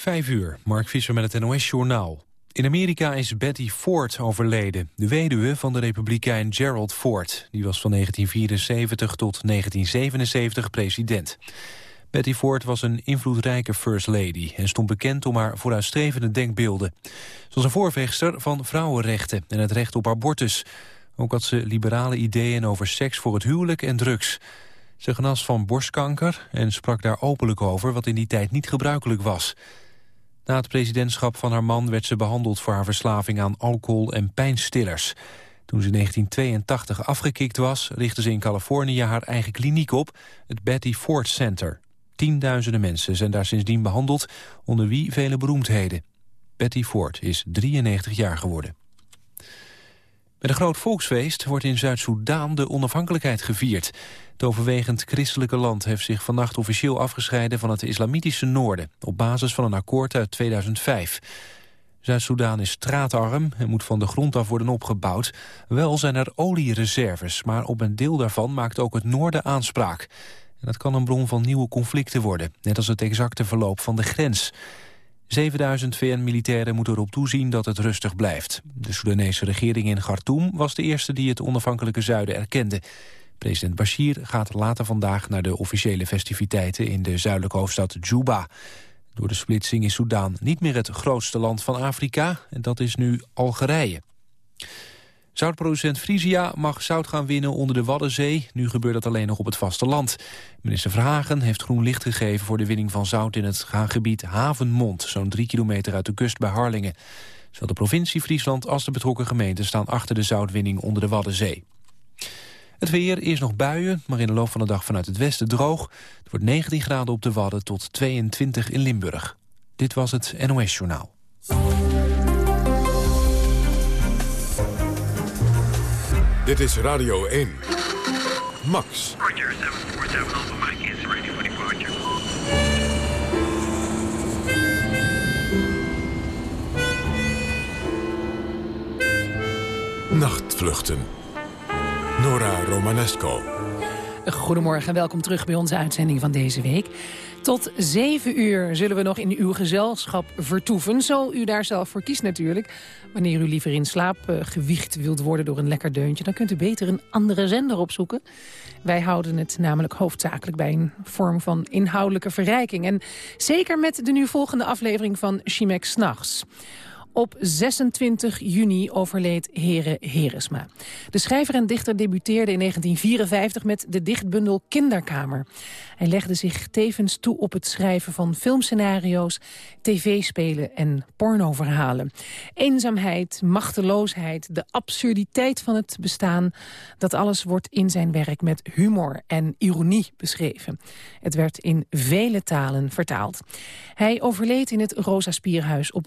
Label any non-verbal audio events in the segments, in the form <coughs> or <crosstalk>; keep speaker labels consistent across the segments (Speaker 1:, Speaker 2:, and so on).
Speaker 1: Vijf uur, Mark Visser met het NOS-journaal. In Amerika is Betty Ford overleden, de weduwe van de republikein Gerald Ford. Die was van 1974 tot 1977 president. Betty Ford was een invloedrijke first lady... en stond bekend om haar vooruitstrevende denkbeelden. Ze was een voorvechter van vrouwenrechten en het recht op abortus. Ook had ze liberale ideeën over seks voor het huwelijk en drugs. Ze genas van borstkanker en sprak daar openlijk over... wat in die tijd niet gebruikelijk was... Na het presidentschap van haar man werd ze behandeld voor haar verslaving aan alcohol en pijnstillers. Toen ze in 1982 afgekikt was, richtte ze in Californië haar eigen kliniek op, het Betty Ford Center. Tienduizenden mensen zijn daar sindsdien behandeld, onder wie vele beroemdheden. Betty Ford is 93 jaar geworden. Met een groot volksfeest wordt in Zuid-Soedan de onafhankelijkheid gevierd. Het overwegend christelijke land heeft zich vannacht officieel afgescheiden van het islamitische noorden, op basis van een akkoord uit 2005. Zuid-Soedan is straatarm en moet van de grond af worden opgebouwd. Wel zijn er oliereserves, maar op een deel daarvan maakt ook het noorden aanspraak. En dat kan een bron van nieuwe conflicten worden, net als het exacte verloop van de grens. 7000 VN-militairen moeten erop toezien dat het rustig blijft. De Soedanese regering in Khartoum was de eerste die het onafhankelijke zuiden erkende. President Bashir gaat later vandaag naar de officiële festiviteiten in de zuidelijke hoofdstad Juba. Door de splitsing is Soedan niet meer het grootste land van Afrika en dat is nu Algerije. Zoutproducent Frisia mag zout gaan winnen onder de Waddenzee. Nu gebeurt dat alleen nog op het vasteland. Minister Verhagen heeft groen licht gegeven voor de winning van zout... in het gebied Havenmond, zo'n drie kilometer uit de kust bij Harlingen. Zowel de provincie Friesland als de betrokken gemeenten... staan achter de zoutwinning onder de Waddenzee. Het weer is nog buien, maar in de loop van de dag vanuit het westen droog. Het wordt 19 graden op de Wadden tot 22 in Limburg. Dit was het NOS Journaal.
Speaker 2: Dit is Radio 1. Max.
Speaker 3: Roger, 747 Alpha Mike is ready for departure.
Speaker 2: Nachtvluchten. Nora Romanesco.
Speaker 4: Goedemorgen en welkom terug bij onze uitzending van deze week. Tot zeven uur zullen we nog in uw gezelschap vertoeven. Zo u daar zelf voor kiest natuurlijk. Wanneer u liever in slaap uh, gewiegd wilt worden door een lekker deuntje... dan kunt u beter een andere zender opzoeken. Wij houden het namelijk hoofdzakelijk bij een vorm van inhoudelijke verrijking. En zeker met de nu volgende aflevering van Chimex S'nachts. Op 26 juni overleed Here Heresma. De schrijver en dichter debuteerde in 1954 met de dichtbundel Kinderkamer. Hij legde zich tevens toe op het schrijven van filmscenario's, tv-spelen en pornoverhalen. Eenzaamheid, machteloosheid, de absurditeit van het bestaan... dat alles wordt in zijn werk met humor en ironie beschreven. Het werd in vele talen vertaald. Hij overleed in het Rosa Spierhuis op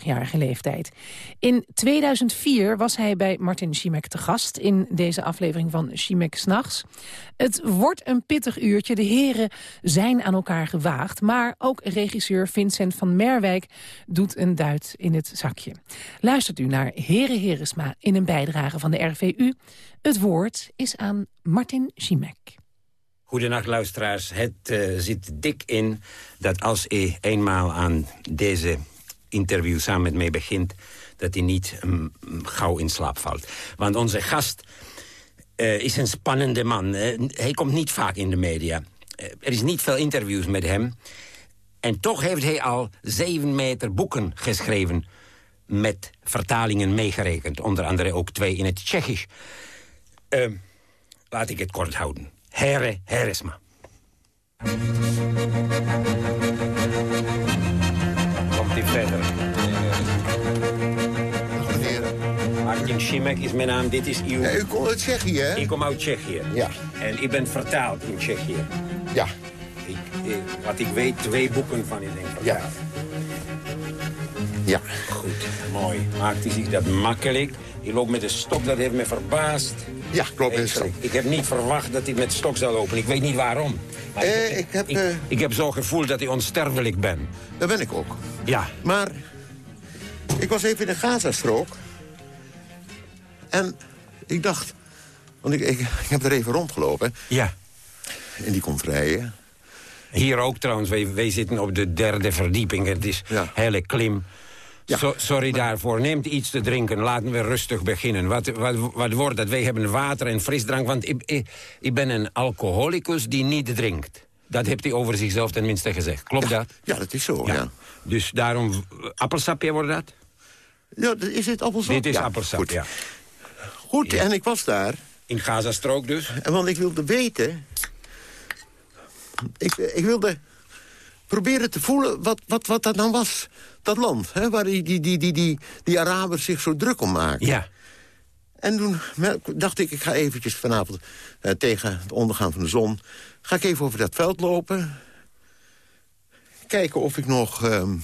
Speaker 4: 79-jarige leeftijd. In 2004 was hij bij Martin Schimek te gast... in deze aflevering van Schimek S'nachts. Het wordt een pittig uurtje de heren zijn aan elkaar gewaagd. Maar ook regisseur Vincent van Merwijk doet een duit in het zakje. Luistert u naar Heren Heresma in een bijdrage van de RVU. Het woord is aan Martin Schimek.
Speaker 5: Goedenacht luisteraars. Het uh, zit dik in dat als hij eenmaal aan deze interview samen met mij begint... dat hij niet um, gauw in slaap valt. Want onze gast uh, is een spannende man. Hij komt niet vaak in de media. Uh, er is niet veel interviews met hem. En toch heeft hij al zeven meter boeken geschreven... met vertalingen meegerekend. Onder andere ook twee in het Tsjechisch. laat ik het kort houden. Here Heresma. Verder. Martin Schimek is mijn naam, dit is uw...
Speaker 6: Ja, u komt uit Tsjechië, hè?
Speaker 5: Ik kom uit Tsjechië.
Speaker 6: Ja.
Speaker 5: En ik ben vertaald in Tsjechië.
Speaker 6: Ja.
Speaker 5: Ik, ik, wat ik weet, twee boeken van u denk ik.
Speaker 6: Ja. Ja.
Speaker 5: Goed, mooi. Maakt hij zich dat makkelijk? Hij loopt met een stok, dat heeft me verbaasd.
Speaker 6: Ja, klopt.
Speaker 5: Ik, ik heb niet verwacht dat hij met stok zou lopen. Ik weet niet waarom. Maar
Speaker 6: Eh,
Speaker 5: ik,
Speaker 6: ik heb,
Speaker 5: ik,
Speaker 6: eh,
Speaker 5: ik heb zo'n gevoel dat hij onsterfelijk ben.
Speaker 6: Dat ben ik ook.
Speaker 5: Ja.
Speaker 6: Maar ik was even in de Gazastrook. En ik dacht... Want ik, ik, ik heb er even rondgelopen
Speaker 5: Ja.
Speaker 6: in die konvrijen.
Speaker 5: Hier ook trouwens, wij, wij zitten op de derde verdieping. Het is
Speaker 6: Ja.
Speaker 5: hele klim.
Speaker 6: Ja.
Speaker 5: So- sorry daarvoor. Neemt iets te drinken. Laten we rustig beginnen. Wat, wat, wat wordt dat? Wij hebben water en frisdrank. Want ik, ik, ik ben een alcoholicus die niet drinkt. Dat heeft hij over zichzelf tenminste gezegd. Klopt dat?
Speaker 6: Ja, dat is zo, ja.
Speaker 5: Dus daarom, appelsapje wordt dat?
Speaker 6: Ja, is dit appelsap?
Speaker 5: Dit is
Speaker 6: ja.
Speaker 5: appelsap,
Speaker 6: Goed,
Speaker 5: ja.
Speaker 6: Goed, en ik was daar.
Speaker 5: In Gazastrook dus?
Speaker 6: En want ik wilde weten... Ik, ik wilde proberen te voelen wat, wat, wat dat nou was. Dat land, hè, waar die, die, die, die, die, die Arabers zich zo druk om maken.
Speaker 5: Ja.
Speaker 6: En toen dacht ik, ik ga eventjes vanavond eh, tegen het ondergaan van de zon... ga ik even over dat veld lopen. Kijken of ik nog ehm,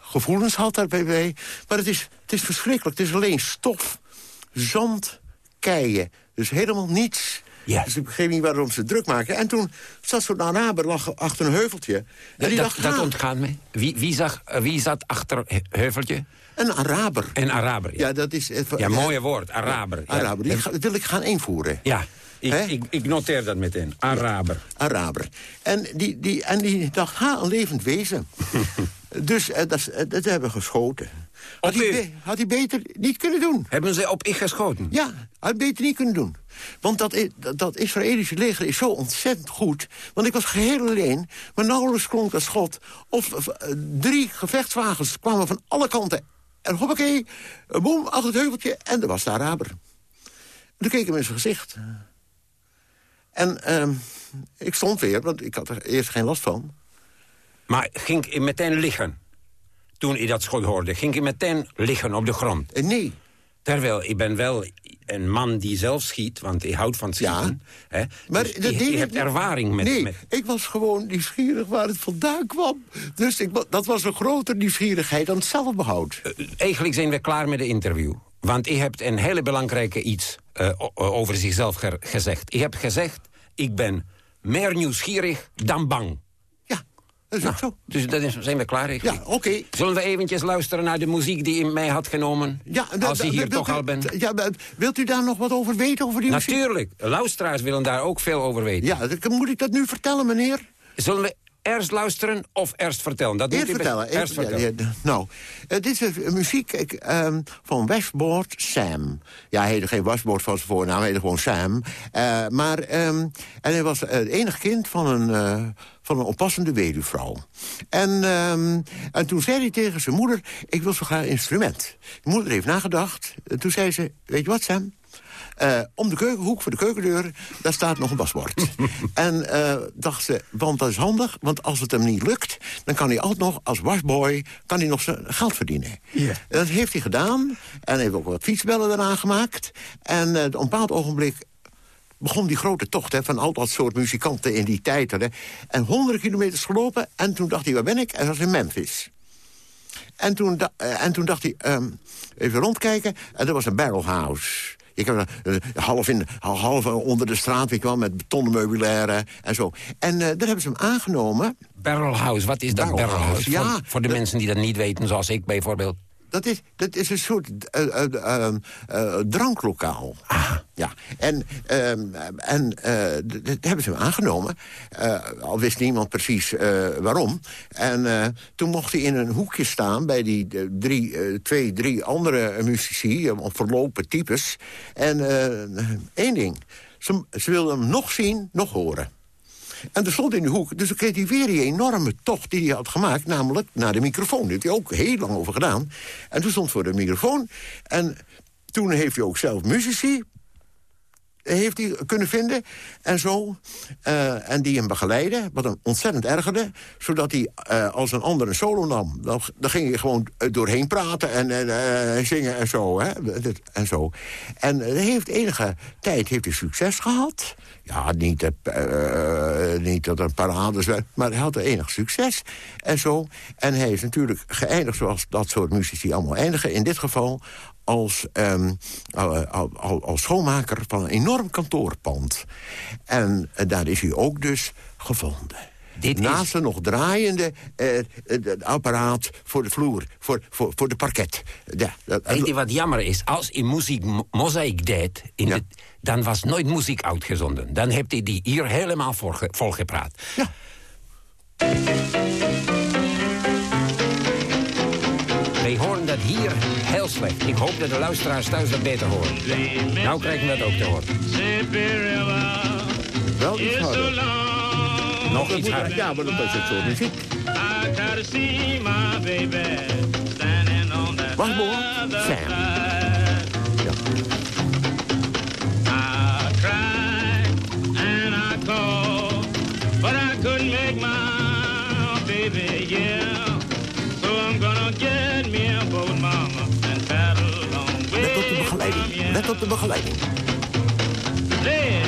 Speaker 6: gevoelens had daarbij. bij. Maar het is, het is verschrikkelijk. Het is alleen stof, zand, keien. Dus helemaal niets.
Speaker 5: Ja.
Speaker 6: Dus ik begreep niet waarom ze druk maken. En toen zat zo'n Araber lag achter een heuveltje. En
Speaker 5: Dat,
Speaker 6: die dacht,
Speaker 5: dat
Speaker 6: "Ah,
Speaker 5: ontgaat me. Wie, wie, zag, eh, wie zat achter he- Heuveltje?
Speaker 6: een Araber.
Speaker 5: Een Araber. Ja,
Speaker 6: Ja, dat is...
Speaker 5: ja mooie woord. Araber. Ja.
Speaker 6: Araber, die ga- wil ik gaan invoeren.
Speaker 5: Ja, ik, ik, ik noteer dat meteen. Araber.
Speaker 6: Araber. En die, die, en die dacht, ha, een levend wezen. <laughs> dus eh, dat, eh, dat hebben we geschoten. Had hij, had hij beter niet kunnen doen.
Speaker 5: Hebben ze op ik geschoten?
Speaker 6: Ja, had hij beter niet kunnen doen. Want dat, dat, dat Israëlische leger is zo ontzettend goed. Want ik was geheel alleen, maar nauwelijks klonk een schot. Of of, eh, drie gevechtswagens kwamen van alle kanten. En hoppakee, een boom achter het heuveltje en er was de Araber. Toen keek hem in zijn gezicht. En ehm, ik stond weer, want ik had er eerst geen last van.
Speaker 5: Maar ging ik meteen liggen? Toen ik dat schot hoorde, ging ik meteen liggen op de grond.
Speaker 6: En nee,
Speaker 5: Terwijl, ik ben wel een man die zelf schiet, want ik houd van schieten. Hè?
Speaker 6: Maar
Speaker 5: dus
Speaker 6: dat
Speaker 5: je, hebt ervaring met...
Speaker 6: Nee,
Speaker 5: met
Speaker 6: ik was gewoon nieuwsgierig waar het vandaan kwam. Dus ik, dat was een grotere nieuwsgierigheid dan het zelfbehoud.
Speaker 5: Eh, Eigenlijk zijn we klaar met de interview. Want je hebt een hele belangrijke iets eh, over zichzelf ge- gezegd. Je hebt gezegd, ik ben meer nieuwsgierig dan bang.
Speaker 6: Dat is ook zo.
Speaker 5: Dus dan zijn we klaar.
Speaker 6: Ja, oké.
Speaker 5: Zullen we eventjes luisteren naar de muziek die u mij had genomen?
Speaker 6: Ja,
Speaker 5: als
Speaker 6: da-
Speaker 5: hier toch
Speaker 6: u-
Speaker 5: al ben.
Speaker 6: Ja, wilt u daar nog wat over weten, over die muziek?
Speaker 5: Natuurlijk, luisteraars willen daar ook veel over weten.
Speaker 6: Ja, moet ik dat nu vertellen, meneer?
Speaker 5: Zullen we eerst luisteren of eerst vertellen? Dat
Speaker 6: Eerst vertellen.
Speaker 5: Eerst vertellen.
Speaker 6: ja, nou, dit is een muziek ehm, van Westboard Sam. Ja, hij heette geen Westboard van zijn voornaam, hij heette gewoon Sam. Eh, maar, ehm, en hij was het enige kind van een, eh, van een oppassende weduwvrouw. En, ehm, en toen zei hij tegen zijn moeder, ik wil zo graag een instrument. De moeder heeft nagedacht. En toen zei ze, weet je wat Sam? Eh, om de keukenhoek voor de keukendeur, daar staat nog een wasbord. <laughs> en eh, dacht ze, want dat is handig, want als het hem niet lukt... dan kan hij altijd nog als wasboy kan hij nog zijn geld verdienen. En dat heeft hij gedaan. En heeft ook wat fietsbellen eraan gemaakt. En eh, op een bepaald ogenblik begon die grote tocht hè, van al dat soort muzikanten in die tijd. Hè, en honderden kilometers gelopen. En toen dacht hij, waar ben ik? En dat was in Memphis. En toen, en toen dacht hij, ehm, even rondkijken. En er was een barrelhouse. Je kan eh, half, in, half onder de straat, je wel, met betonnen meubilaire en zo. En eh, daar hebben ze hem aangenomen.
Speaker 5: Barrel House, wat is dat
Speaker 6: Barrel
Speaker 5: Barrel
Speaker 6: House,
Speaker 5: House?
Speaker 6: ja.
Speaker 5: Voor, voor de mensen die dat niet weten, zoals ik bijvoorbeeld.
Speaker 6: Dat is, dat is een soort eh, eh, eh, eh, dranklokaal. Ja, en, ehm, en dat hebben ze hem aangenomen. Al wist niemand precies waarom. En toen mocht hij in een hoekje staan bij die drie, twee, drie andere muzici, verlopen types. En één ding, ze, ze wilden hem nog zien, nog horen. En er stond in de hoek, dus dan kreeg hij weer die enorme tocht die hij had gemaakt... namelijk naar de microfoon. Daar heeft hij ook heel lang over gedaan. En toen stond voor de microfoon. En toen heeft hij ook zelf muzici heeft hij kunnen vinden en zo. eh, en die hem begeleiden, wat hem ontzettend ergerde. Zodat hij, eh, als een ander een solo nam... dan, dan ging hij gewoon eh, doorheen praten en, en zingen en zo. Hè? En zo. En heeft enige tijd heeft hij succes gehad. Ja, niet, niet dat er parades werd, maar hij had enig succes. En zo. En hij is natuurlijk geëindigd zoals dat soort muzici allemaal eindigen. In dit geval als, ehm, al- al- al- als schoonmaker van een enorm kantoorpand. En eh, daar is hij ook dus gevonden.
Speaker 5: Dit
Speaker 6: Naast
Speaker 5: is-
Speaker 6: een nog draaiende eh, eh, apparaat voor de vloer, voor, voor, voor de parket. Ja,
Speaker 5: Weet je wat jammer is? Als hij muziek mo- mozaïek deed, in
Speaker 6: Ja.
Speaker 5: de, dan was nooit muziek uitgezonden. Dan heeft hij die hier helemaal volge- volgepraat.
Speaker 6: Ja.
Speaker 5: Wij horen dat hier heel slecht. Ik hoop dat de luisteraars thuis dat beter horen. Nou krijgen we dat ook te horen.
Speaker 6: Wel iets harder.
Speaker 5: Nog iets harder.
Speaker 6: Ja, maar dat is het soort muziek. Wacht, boor. Sam. Let op de begeleiding.
Speaker 7: there.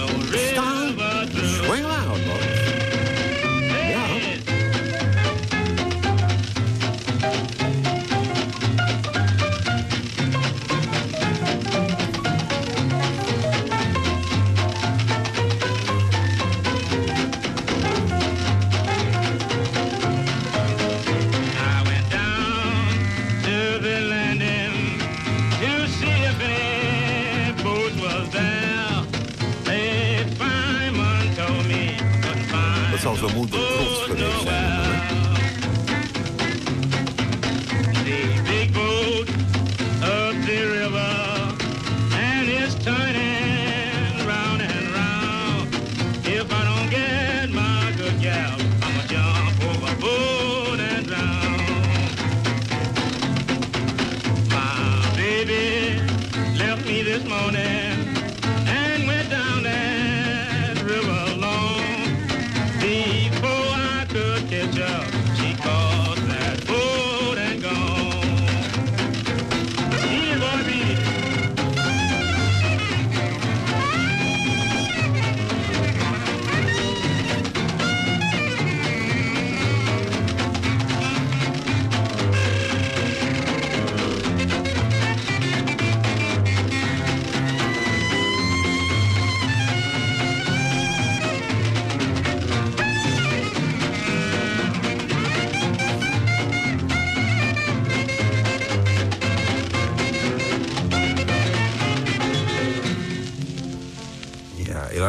Speaker 7: Old
Speaker 6: Staan.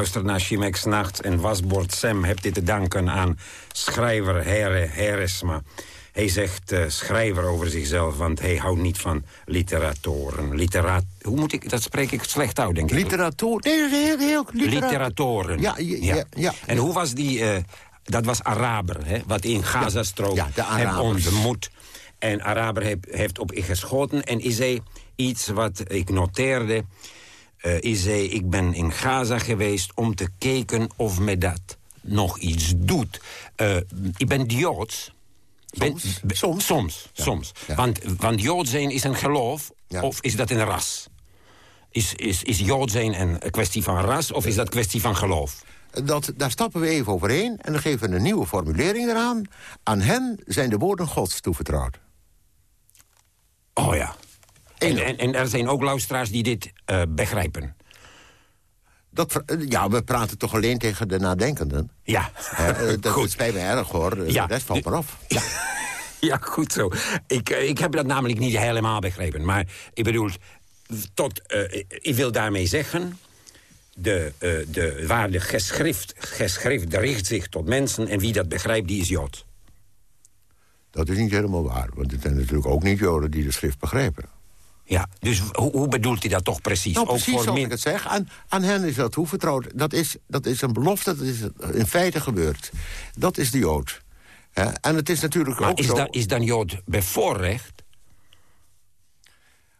Speaker 5: Luistert naar Chimex Nacht en Wasbord Sam hebt dit te danken aan schrijver Here Heresma. Hij zegt eh, schrijver over zichzelf, want hij houdt niet van literatoren. Literaat, hoe moet ik, dat spreek ik slecht uit, denk ik.
Speaker 6: Literatoor. Nee, heel, heel litera-
Speaker 5: Literatoren.
Speaker 6: Ja, ja, ja, ja.
Speaker 5: En hoe was die... eh, dat was Araber, hè, wat in Gazastrook
Speaker 6: Ja, Arabers.
Speaker 5: ontmoet. En Araber heeft, heeft op ik geschoten en is hij iets wat ik noteerde... eh, is hij, ik ben in Gaza geweest om te kijken of me dat nog iets doet. Eh, ik ben Joods.
Speaker 6: Soms.
Speaker 5: ben-
Speaker 6: Soms.
Speaker 5: Soms,
Speaker 6: Ja.
Speaker 5: soms.
Speaker 6: Ja.
Speaker 5: Want, want Jood zijn is een geloof,
Speaker 6: Ja.
Speaker 5: of is dat een ras? Is, is, is Jood zijn een kwestie van ras, of is dat kwestie van geloof?
Speaker 6: Dat, daar stappen we even overheen en dan geven we een nieuwe formulering eraan. Aan hen zijn de woorden gods toevertrouwd.
Speaker 5: Oh ja. En, en, en er zijn ook luisteraars die dit eh, begrijpen.
Speaker 6: Dat, eh, ja, we praten toch alleen tegen de nadenkenden.
Speaker 5: Ja,
Speaker 6: eh, <laughs> dat
Speaker 5: goed.
Speaker 6: spijt me erg hoor,
Speaker 5: Ja.
Speaker 6: de rest valt maar af. Ja. <laughs>
Speaker 5: Ja, goed zo. Ik, ik heb dat namelijk niet helemaal begrepen. Maar ik bedoel, tot, ik wil daarmee zeggen... De, de, waar de geschrift, geschrift richt zich tot mensen... en wie dat begrijpt, die is Jood.
Speaker 6: Dat is niet helemaal waar, want het zijn natuurlijk ook niet Joden die de schrift begrijpen.
Speaker 5: Ja, dus hoe, hoe bedoelt hij dat toch precies?
Speaker 6: Nou,
Speaker 5: ook
Speaker 6: precies
Speaker 5: voor
Speaker 6: zoals
Speaker 5: min-
Speaker 6: ik het zeg. Aan, aan hen is dat toevertrouwd. Dat is, dat is een belofte, dat is in feite gebeurd. Dat is de Jood. En het is natuurlijk
Speaker 5: Maar
Speaker 6: ook
Speaker 5: is,
Speaker 6: zo...
Speaker 5: dan, is dan Jood bevoorrecht?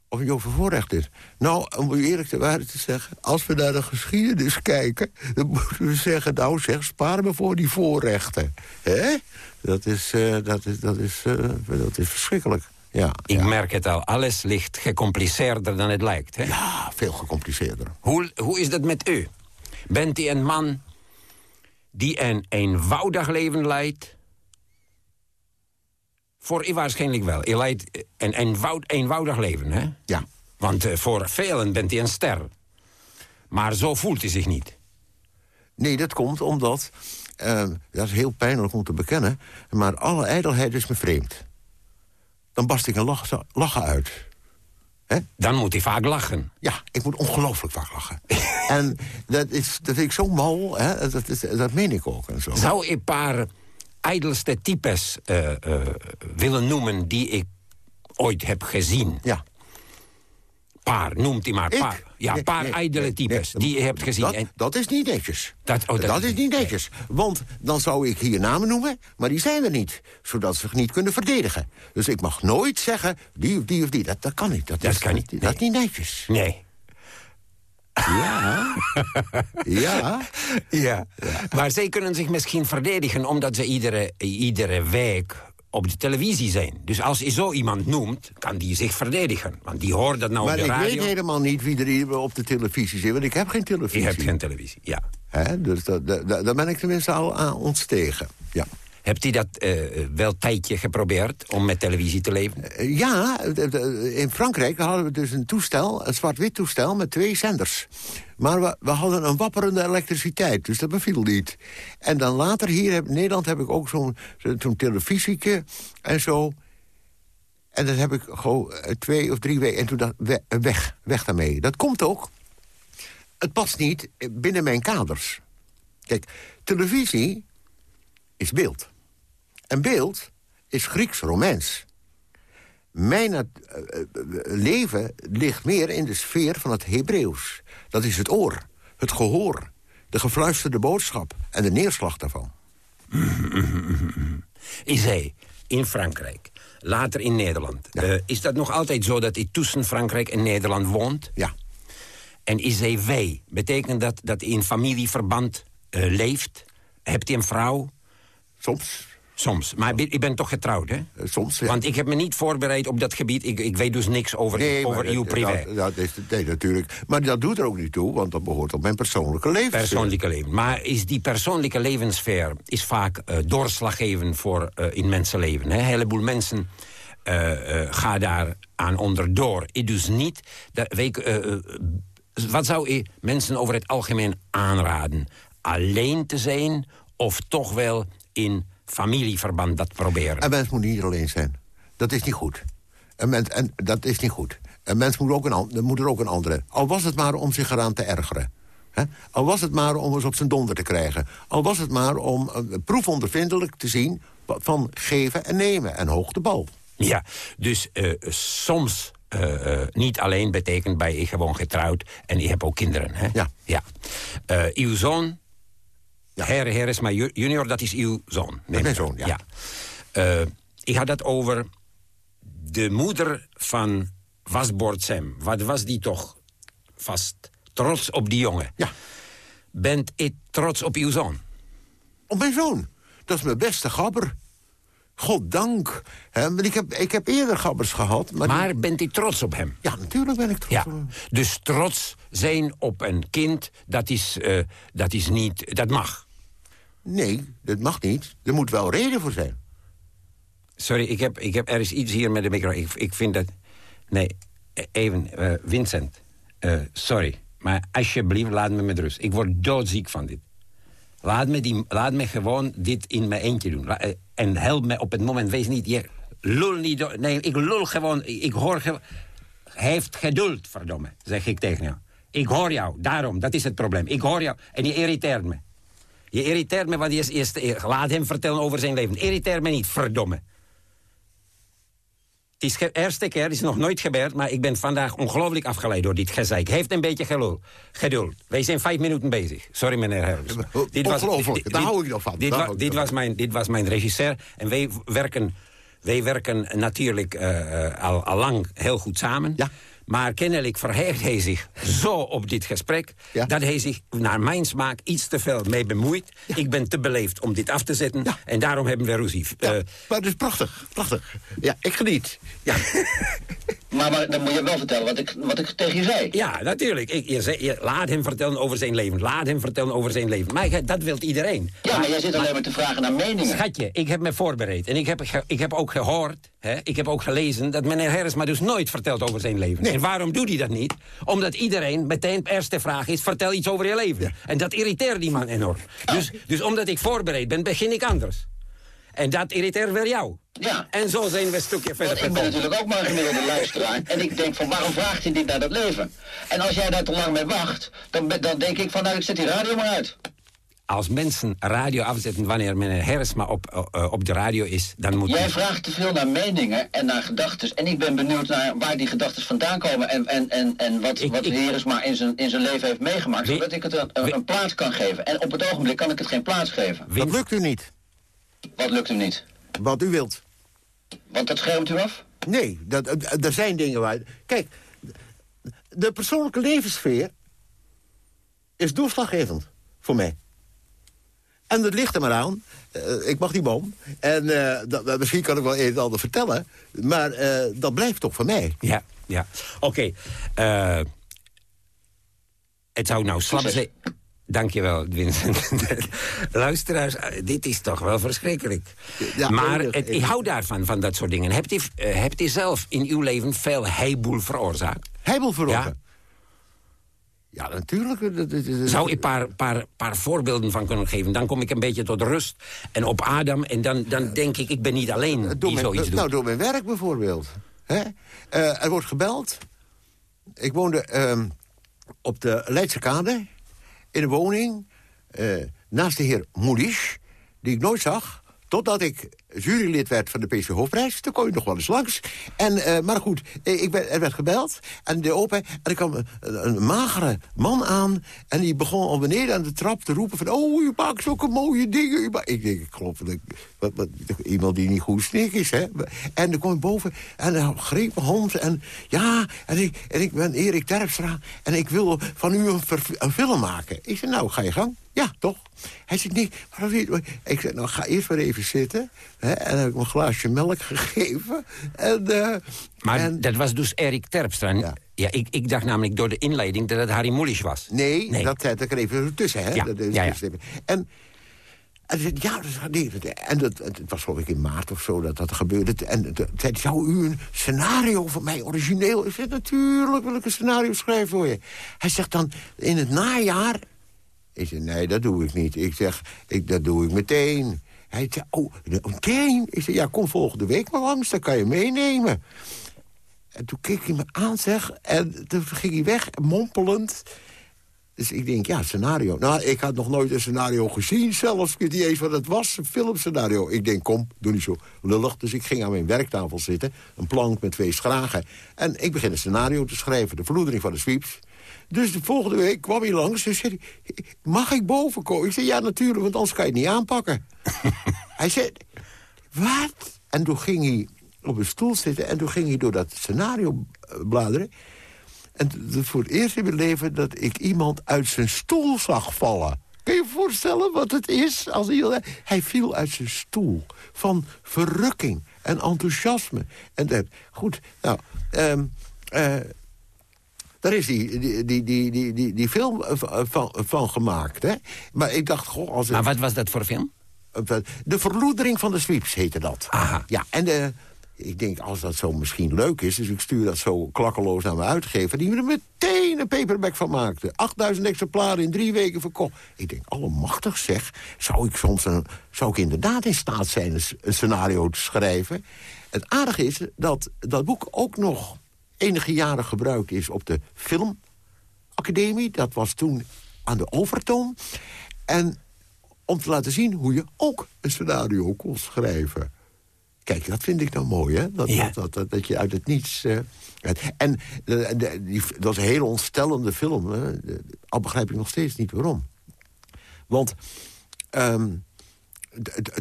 Speaker 6: Of een Jood bevoorrecht is. Nou, om u eerlijk de waarheid te zeggen... als we naar de geschiedenis kijken... dan <laughs> moeten we zeggen, nou zeg, spaar me voor die voorrechten. Dat is, eh, dat is, dat is, eh, dat is verschrikkelijk. Ja,
Speaker 5: Ik
Speaker 6: ja.
Speaker 5: merk het al, alles ligt gecompliceerder dan het lijkt. Hè?
Speaker 6: ja, veel gecompliceerder.
Speaker 5: Hoe, hoe is dat met u? Bent u een man die een eenvoudig leven leidt? Voor u waarschijnlijk wel. U leidt een eenwoud, eenvoudig leven, hè?
Speaker 6: Ja.
Speaker 5: Want eh, voor velen bent hij een ster. Maar zo voelt hij zich niet.
Speaker 6: Nee, dat komt omdat... eh, dat is heel pijnlijk om te bekennen... maar alle ijdelheid is me vreemd. Dan barst ik een lach, lachen uit.
Speaker 5: Dan moet hij vaak lachen.
Speaker 6: Ja, ik moet ongelooflijk vaak lachen. <laughs> en dat, is, dat vind ik zo mal, hè? Dat, is, dat meen ik ook. En zo.
Speaker 5: Zou ik een paar ijdelste types eh, eh, willen noemen die ik ooit heb gezien?
Speaker 6: Ja.
Speaker 5: Paar, noemt hij maar.
Speaker 6: Ik?
Speaker 5: Paar. Ja,
Speaker 6: Nee,
Speaker 5: paar
Speaker 6: nee,
Speaker 5: ijdele types
Speaker 6: nee.
Speaker 5: die je hebt gezien.
Speaker 6: Dat,
Speaker 5: En-
Speaker 6: dat is niet netjes.
Speaker 5: Dat- oh, dat
Speaker 6: dat,
Speaker 5: is niet
Speaker 6: netjes. Want dan zou ik hier namen noemen, maar die zijn er niet. Zodat ze zich niet kunnen verdedigen. Dus ik mag nooit zeggen, die of die of die. Dat, dat kan niet. Dat,
Speaker 5: Dat
Speaker 6: is,
Speaker 5: kan niet,
Speaker 6: Dat is niet netjes.
Speaker 5: Nee.
Speaker 6: Ja. <laughs> ja.
Speaker 5: Ja. Maar zij kunnen zich misschien verdedigen omdat ze iedere, iedere week op de televisie zijn. Dus als je zo iemand noemt, kan die zich verdedigen. Want die hoort dat nou
Speaker 6: Maar
Speaker 5: op de
Speaker 6: ik
Speaker 5: radio.
Speaker 6: weet helemaal niet wie er op de televisie zit. Want ik heb geen televisie.
Speaker 5: Je hebt geen televisie, ja.
Speaker 6: Hè, dus dat, dat, dat- daar ben ik tenminste al aan ontstegen. Ja.
Speaker 5: Hebt u dat eh, wel een tijdje geprobeerd om met televisie te leven?
Speaker 6: Eh, Ja, in Frankrijk hadden we dus een toestel, een zwart-wit toestel met twee zenders. Maar we, we hadden een wapperende elektriciteit, dus dat beviel niet. En dan later hier in Nederland heb ik ook zo'n zo- zo'n televisieke en zo. En dat heb ik gewoon eh, twee of drie weken. En toen dacht weg, weg daarmee. Dat komt ook. Het past niet binnen mijn kaders. Kijk, televisie is beeld. En beeld is Grieks-Romeins. Mijn eh, eh, leven ligt meer in de sfeer van het Hebreeuws. Dat is het oor, het gehoor, de gefluisterde boodschap en de neerslag daarvan. <laughs>
Speaker 5: Is hij in Frankrijk, later in Nederland. Eh, is dat nog altijd zo dat hij tussen Frankrijk en Nederland woont?
Speaker 6: Ja,
Speaker 5: En is hij wij? Betekent dat dat hij in familieverband leeft? Hebt hij een vrouw?
Speaker 6: soms.
Speaker 5: Soms. Maar ik ben toch getrouwd, hè?
Speaker 6: eh, soms ja.
Speaker 5: Want ik heb me niet voorbereid op dat gebied. Ik, ik weet dus niks over,
Speaker 6: Nee,
Speaker 5: over uw privé.
Speaker 6: Dat, dat is, nee, natuurlijk. Maar dat doet er ook niet toe, want dat behoort op mijn persoonlijke leven.
Speaker 5: persoonlijke leven. Maar is die persoonlijke levenssfeer is vaak eh, doorslaggevend voor eh, in mensenleven. Hè? Een heleboel mensen gaan daar aan onderdoor. Ik dus niet. Dat, weet, ik, wat zou je mensen over het algemeen aanraden? Alleen te zijn of toch wel in familieverband dat proberen?
Speaker 6: Een mens moet niet alleen zijn. Dat is niet goed. Een mens, en dat is niet goed. Een mens moet, ook een, er moet er ook een andere. Al was het maar om zich eraan te ergeren. Al was het maar om eens op zijn donder te krijgen. Al was het maar om eh, proefondervindelijk te zien... van geven en nemen en hoog de bal.
Speaker 5: Ja, dus eh, soms eh, niet alleen betekent bij je gewoon getrouwd en je hebt ook kinderen. Hè?
Speaker 6: Ja.
Speaker 5: ja. Uw zoon,
Speaker 6: Ja.
Speaker 5: Her Heresma ju- junior, dat is uw zoon.
Speaker 6: mijn zoon, ja.
Speaker 5: Eh, ik had het over de moeder van Wasbord Sam. Wat was die toch vast trots op die jongen?
Speaker 6: Ja,
Speaker 5: Bent ik trots op uw zoon?
Speaker 6: op mijn zoon. Dat is mijn beste gabber. Goddank. Want ik, heb, ik heb eerder gabbers gehad. Maar, die-
Speaker 5: Maar bent u trots op hem?
Speaker 6: ja, natuurlijk ben ik trots
Speaker 5: Ja,
Speaker 6: op hem.
Speaker 5: dus trots zijn op een kind, dat is, eh, dat is niet, dat mag.
Speaker 6: Nee, dat mag niet. Er moet wel reden voor zijn.
Speaker 5: Sorry, ik heb, ik heb, er is iets hier met de micro. Ik, vind dat... Nee, e- even, eh, Vincent. eh, sorry, maar alsjeblieft, laat me met rust. Ik word doodziek van dit. Laat me, die, laat me gewoon dit in mijn eentje doen. Eh, en help me op het moment. Wees niet... Je, lul niet. Nee, ik lul gewoon. Ik, hoor. Heeft geduld, verdomme, zeg ik tegen jou. Ik hoor jou, daarom, dat is het probleem. Ik hoor jou en je irriteert me. Je irriteert me, want je is, eh, laat hem vertellen over zijn leven. Irriteer me niet, verdomme. Het is de eerste keer, het is nog nooit gebeurd... maar ik ben vandaag ongelooflijk afgeleid door dit gezeik. Heeft een beetje gelul. geduld. Wij zijn vijf minuten bezig. Sorry, meneer Hermes.
Speaker 6: Ongelooflijk, daar hou ik nog van.
Speaker 5: Dit, wa- dit, was mijn, dit was mijn regisseur. En wij werken, wij werken natuurlijk eh, eh, al, al lang heel goed samen.
Speaker 6: Ja.
Speaker 5: Maar kennelijk verheegt hij zich zo op dit gesprek...
Speaker 6: Ja.
Speaker 5: dat hij zich naar mijn smaak iets te veel mee bemoeit. Ik ben te beleefd om dit af te zetten.
Speaker 6: Ja.
Speaker 5: En daarom hebben we ruzie.
Speaker 6: Ja,
Speaker 5: Eh,
Speaker 6: maar het is prachtig, prachtig. Ja, ik geniet. Ja. <laughs>
Speaker 8: Maar, maar dan moet je wel vertellen wat ik, wat ik tegen je zei.
Speaker 5: Ja, natuurlijk. Ik, je, zei- je- laat hem vertellen over zijn leven. Laat hem vertellen over zijn leven. Maar dat wil iedereen.
Speaker 8: Ja, maar jij zit alleen maar te vragen naar meningen.
Speaker 5: Schatje, ik heb me voorbereid. En ik heb, ik heb ook gehoord, hè, ik heb ook gelezen... dat meneer Harrisma dus nooit vertelt over zijn leven. En waarom doet hij dat niet? Omdat iedereen meteen de eerste vraag is... vertel iets over je leven. En dat irriteert die man enorm. Dus, dus omdat ik voorbereid ben, begin ik anders. En dat irriteert weer jou.
Speaker 8: Ja.
Speaker 5: En zo zijn we een stukje verder
Speaker 8: Want ik ben natuurlijk ook maar een gemiddelde luisteraar. En ik denk van waarom vraagt hij dit naar dat leven? En als jij daar te lang mee wacht, dan, dan denk ik van nou ik zet die radio maar uit.
Speaker 5: Als mensen radio afzetten wanneer meneer Harrisma op, eh, op de radio is... dan moet
Speaker 8: Jij vraagt te veel naar meningen en naar gedachten. En ik ben benieuwd naar waar die gedachten vandaan komen. En, en, en, en wat,
Speaker 5: Ik-
Speaker 8: wat
Speaker 5: ik-
Speaker 8: Heresma in zijn, in zijn leven heeft meegemaakt. Zodat ik het een, een,
Speaker 5: wie-
Speaker 8: een plaats kan geven. En op het ogenblik kan ik het geen plaats geven.
Speaker 6: Dat lukt u niet.
Speaker 8: Wat lukt hem niet?
Speaker 6: Wat u wilt.
Speaker 8: Want dat schermt u af?
Speaker 6: Nee, dat, eh, er zijn dingen waar... Kijk, de persoonlijke levenssfeer is doorslaggevend voor mij. En dat ligt er maar aan. Eh, ik mag die boom. En eh, dat, misschien kan ik wel een en ander vertellen. Maar eh, dat blijft toch voor mij.
Speaker 5: Ja, ja. Oké. het zou nou slap zijn... Dankjewel, Vincent. <laughs> Luisteraars, dit is toch wel verschrikkelijk.
Speaker 6: Ja,
Speaker 5: maar
Speaker 6: enig,
Speaker 5: het, ik hou daarvan, van dat soort dingen. Hebt u, hebt u zelf in uw leven veel heiboel veroorzaakt?
Speaker 6: Hij wil
Speaker 5: Ja.
Speaker 6: natuurlijk. dat- dat- dat-
Speaker 5: Zou ik een paar, paar, paar voorbeelden van kunnen geven? Dan kom ik een beetje tot rust en op adem. En dan, dan denk ik, ik ben niet alleen
Speaker 6: Door
Speaker 5: die
Speaker 6: mijn,
Speaker 5: zoiets doet.
Speaker 6: nou, door mijn werk bijvoorbeeld. Hè? Eh, er wordt gebeld. Ik woonde ehm, op de Leidse Kade in een woning eh, naast de heer Moelisch, die ik nooit zag, totdat ik jurylid werd van de PC Hoofdprijs. Toen kon je nog wel eens langs. En, eh, maar goed, eh, ik er werd gebeld en de open en er kwam een, magere man aan en die begon al beneden aan de trap te roepen van... oh, u maakt zulke mooie dingen. U maakt-" Ik denk, ik geloof dat ik, wat, wat, iemand die niet goed snik is, hè. En dan kwam ik boven en hij greep mijn hand en ja, en ik, en ik ben Erik Terpstra en ik wil van u een, een film maken. Ik zei, nou, ga je gang. Ja, toch? Hij zei, nee, maar dat weet Ik zei, nou, ga eerst maar even zitten. Hè, en dan heb ik hem een glaasje melk gegeven. En, eh,
Speaker 5: Maar
Speaker 6: en,
Speaker 5: dat was dus Erik Terpstra.
Speaker 6: Ja.
Speaker 5: Ja. ik, ik dacht namelijk door de inleiding dat het Harry Mulisch was.
Speaker 6: nee,
Speaker 5: Nee.
Speaker 6: dat ik er even tussen, hè?
Speaker 5: Ja,
Speaker 6: Dat is-
Speaker 5: ja, ja.
Speaker 6: dat even- En, en, zei, ja, dat, is- nee, dat- en dat, het was geloof ik in maart of zo dat dat gebeurde. En toen zei zou u een scenario voor mij origineel? Ik zei, natuurlijk wil ik een scenario schrijven voor je. Hij zegt dan, in het najaar... Ik zeg, nee, dat doe ik niet. Ik zeg, ik, dat doe ik meteen. Hij zei, oh, meteen? Ik zeg, ja, kom volgende week maar langs, dan kan je meenemen. En toen keek hij me aan, zeg, en toen ging hij weg, mompelend. Dus ik denk, ja, scenario. Nou, ik had nog nooit een scenario gezien zelfs. Niet eens wat het was, een filmscenario. Ik denk, kom, doe niet zo lullig. Dus ik ging aan mijn werktafel zitten, een plank met twee schragen. En ik begin een scenario te schrijven, de verloedering van de sweeps. Dus de volgende week kwam hij langs en zei hij, mag ik boven komen? Ik zei, ja, natuurlijk, want anders kan je het niet aanpakken. <laughs> hij zei, wat? En toen ging hij op een stoel zitten en toen ging hij door dat scenario eh, bladeren. En voor het eerst in mijn leven dat ik iemand uit zijn stoel zag vallen. Kun je je voorstellen wat het is? Als iemand, hij viel uit zijn stoel. Van verrukking en enthousiasme. En dat, goed, nou... eh, daar is die, die, die, die, die, die, film eh, van, van, gemaakt. Hè? Maar ik dacht, goh, als
Speaker 5: Maar wat was dat voor film?
Speaker 6: de verloedering van de sweeps heette dat.
Speaker 5: Aha.
Speaker 6: Ja, en de, ik denk, als dat zo misschien leuk is... dus ik stuur dat zo klakkeloos naar mijn uitgever... die me er meteen een paperback van maakte. 8000 exemplaren in drie weken verkocht. Ik denk, allemachtig zeg. Zou ik soms een, zou ik inderdaad in staat zijn... een scenario te schrijven? Het aardige is dat dat boek ook nog enige jaren gebruikt is... op de filmacademie. Dat was toen aan de Overtoom. En om te laten zien hoe je ook een scenario kon schrijven. Kijk, dat vind ik nou mooi, hè? Dat,
Speaker 5: Ja.
Speaker 6: dat, dat, dat, je uit het niets... eh, en de, de- die, dat was een hele ontstellende film. Hè? Al begrijp ik nog steeds niet waarom. Want ehm,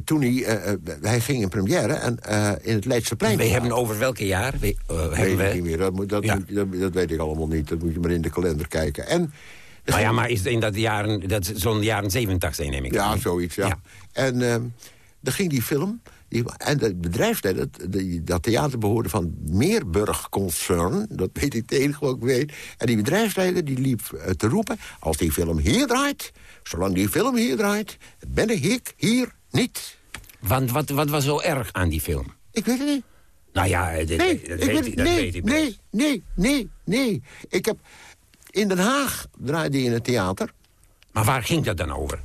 Speaker 6: toen hij... eh, eh, hij ging in première en, eh, in het Leidseplein.
Speaker 5: We hebben over welke jaar? We,
Speaker 6: Weet
Speaker 5: hebben
Speaker 6: ik niet meer. Dat, moet, dat,
Speaker 5: Ja.
Speaker 6: moet- dat, dat weet ik allemaal niet. Dat moet je maar in de kalender kijken. En,
Speaker 5: Maar ja, maar is het in dat jaren, dat zo'n jaren zeventig zijn, neem ik
Speaker 6: Ja, zoiets, ja.
Speaker 5: Ja.
Speaker 6: En ehm dan ging die film. Die, en het bedrijfsleider, dat- die- dat theater behoorde van Meerburg Concern. Dat weet ik het enige wat ik weet. En die bedrijfsleider die liep te roepen... als die film hier draait, zolang die film hier draait... ben ik hier niet.
Speaker 5: Want wat, wat was zo erg aan die film?
Speaker 6: Ik weet het niet.
Speaker 5: Nou ja, eh,
Speaker 6: Nee,
Speaker 5: dat,
Speaker 6: ik
Speaker 5: weet,
Speaker 6: weet,
Speaker 5: ik- dat
Speaker 6: nee,
Speaker 5: weet ik best.
Speaker 6: nee, nee, nee, nee. Ik heb... In Den Haag draaide hij in het theater.
Speaker 5: Maar waar ging dat dan over?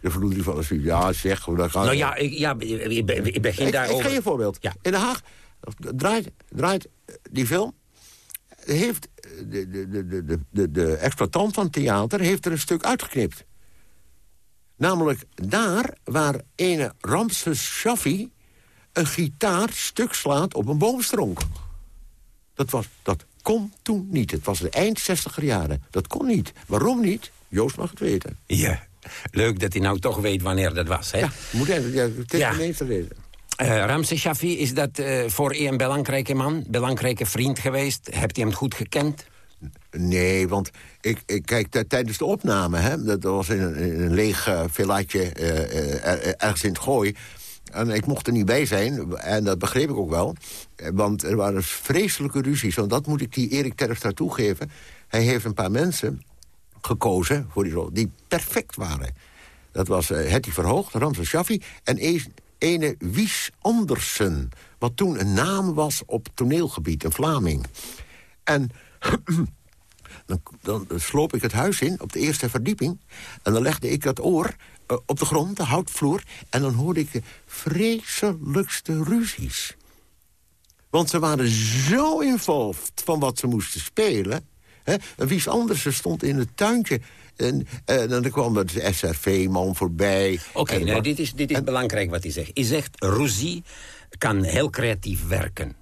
Speaker 6: De verloedering van de Ja, zeg, hoe dat gaat.
Speaker 5: Nou ja, ik, ja, ik, ben- ik begin
Speaker 6: ik,
Speaker 5: daarover.
Speaker 6: ik geef je een voorbeeld.
Speaker 5: Ja.
Speaker 6: In Den Haag draait, draait die film... Heeft de, de, de, de, de, de, de exploitant van het theater heeft er een stuk uitgeknipt. Namelijk daar waar ene Ramses Shaffi... een gitaar stuk slaat op een boomstronk. Dat, was, dat kon toen niet. Het was de eind 60 jaren. Dat kon niet. Waarom niet? Joost mag het weten.
Speaker 5: Ja, leuk dat hij nou toch weet wanneer dat was. Hè?
Speaker 6: Ja, moet even ja, tegen
Speaker 5: Ja.
Speaker 6: lezen.
Speaker 5: Eh, Ramses Shaffi, is dat eh, voor u een belangrijke man? Belangrijke vriend geweest? Hebt u hem goed gekend?
Speaker 6: Nee, want ik, ik kijk tijdens de opname, hè, dat was in een, in een leeg uh, ergens in het gooi. En ik mocht er niet bij zijn, en dat begreep ik ook wel. Want er waren vreselijke ruzies, want dat moet ik die Erik Terpstra toegeven. Hij heeft een paar mensen gekozen voor die rol die perfect waren. Dat was eh Hetty Verhoogd, Ramses Shaffi en e- ene Wies Andersen... wat toen een naam was op toneelgebied, een Vlaming. En <coughs> dan, dan sloop ik het huis in, op de eerste verdieping... en dan legde ik dat oor eh, op de grond, de houtvloer... en dan hoorde ik de vreselijkste ruzies. Want ze waren zo involved van wat ze moesten spelen. Hè? En Wies Andersen stond in het tuintje... En, en dan kwam de SRV-man voorbij.
Speaker 5: Oké, nou, dit is, dit is belangrijk wat hij zegt. Hij zegt, ruzie kan heel creatief werken.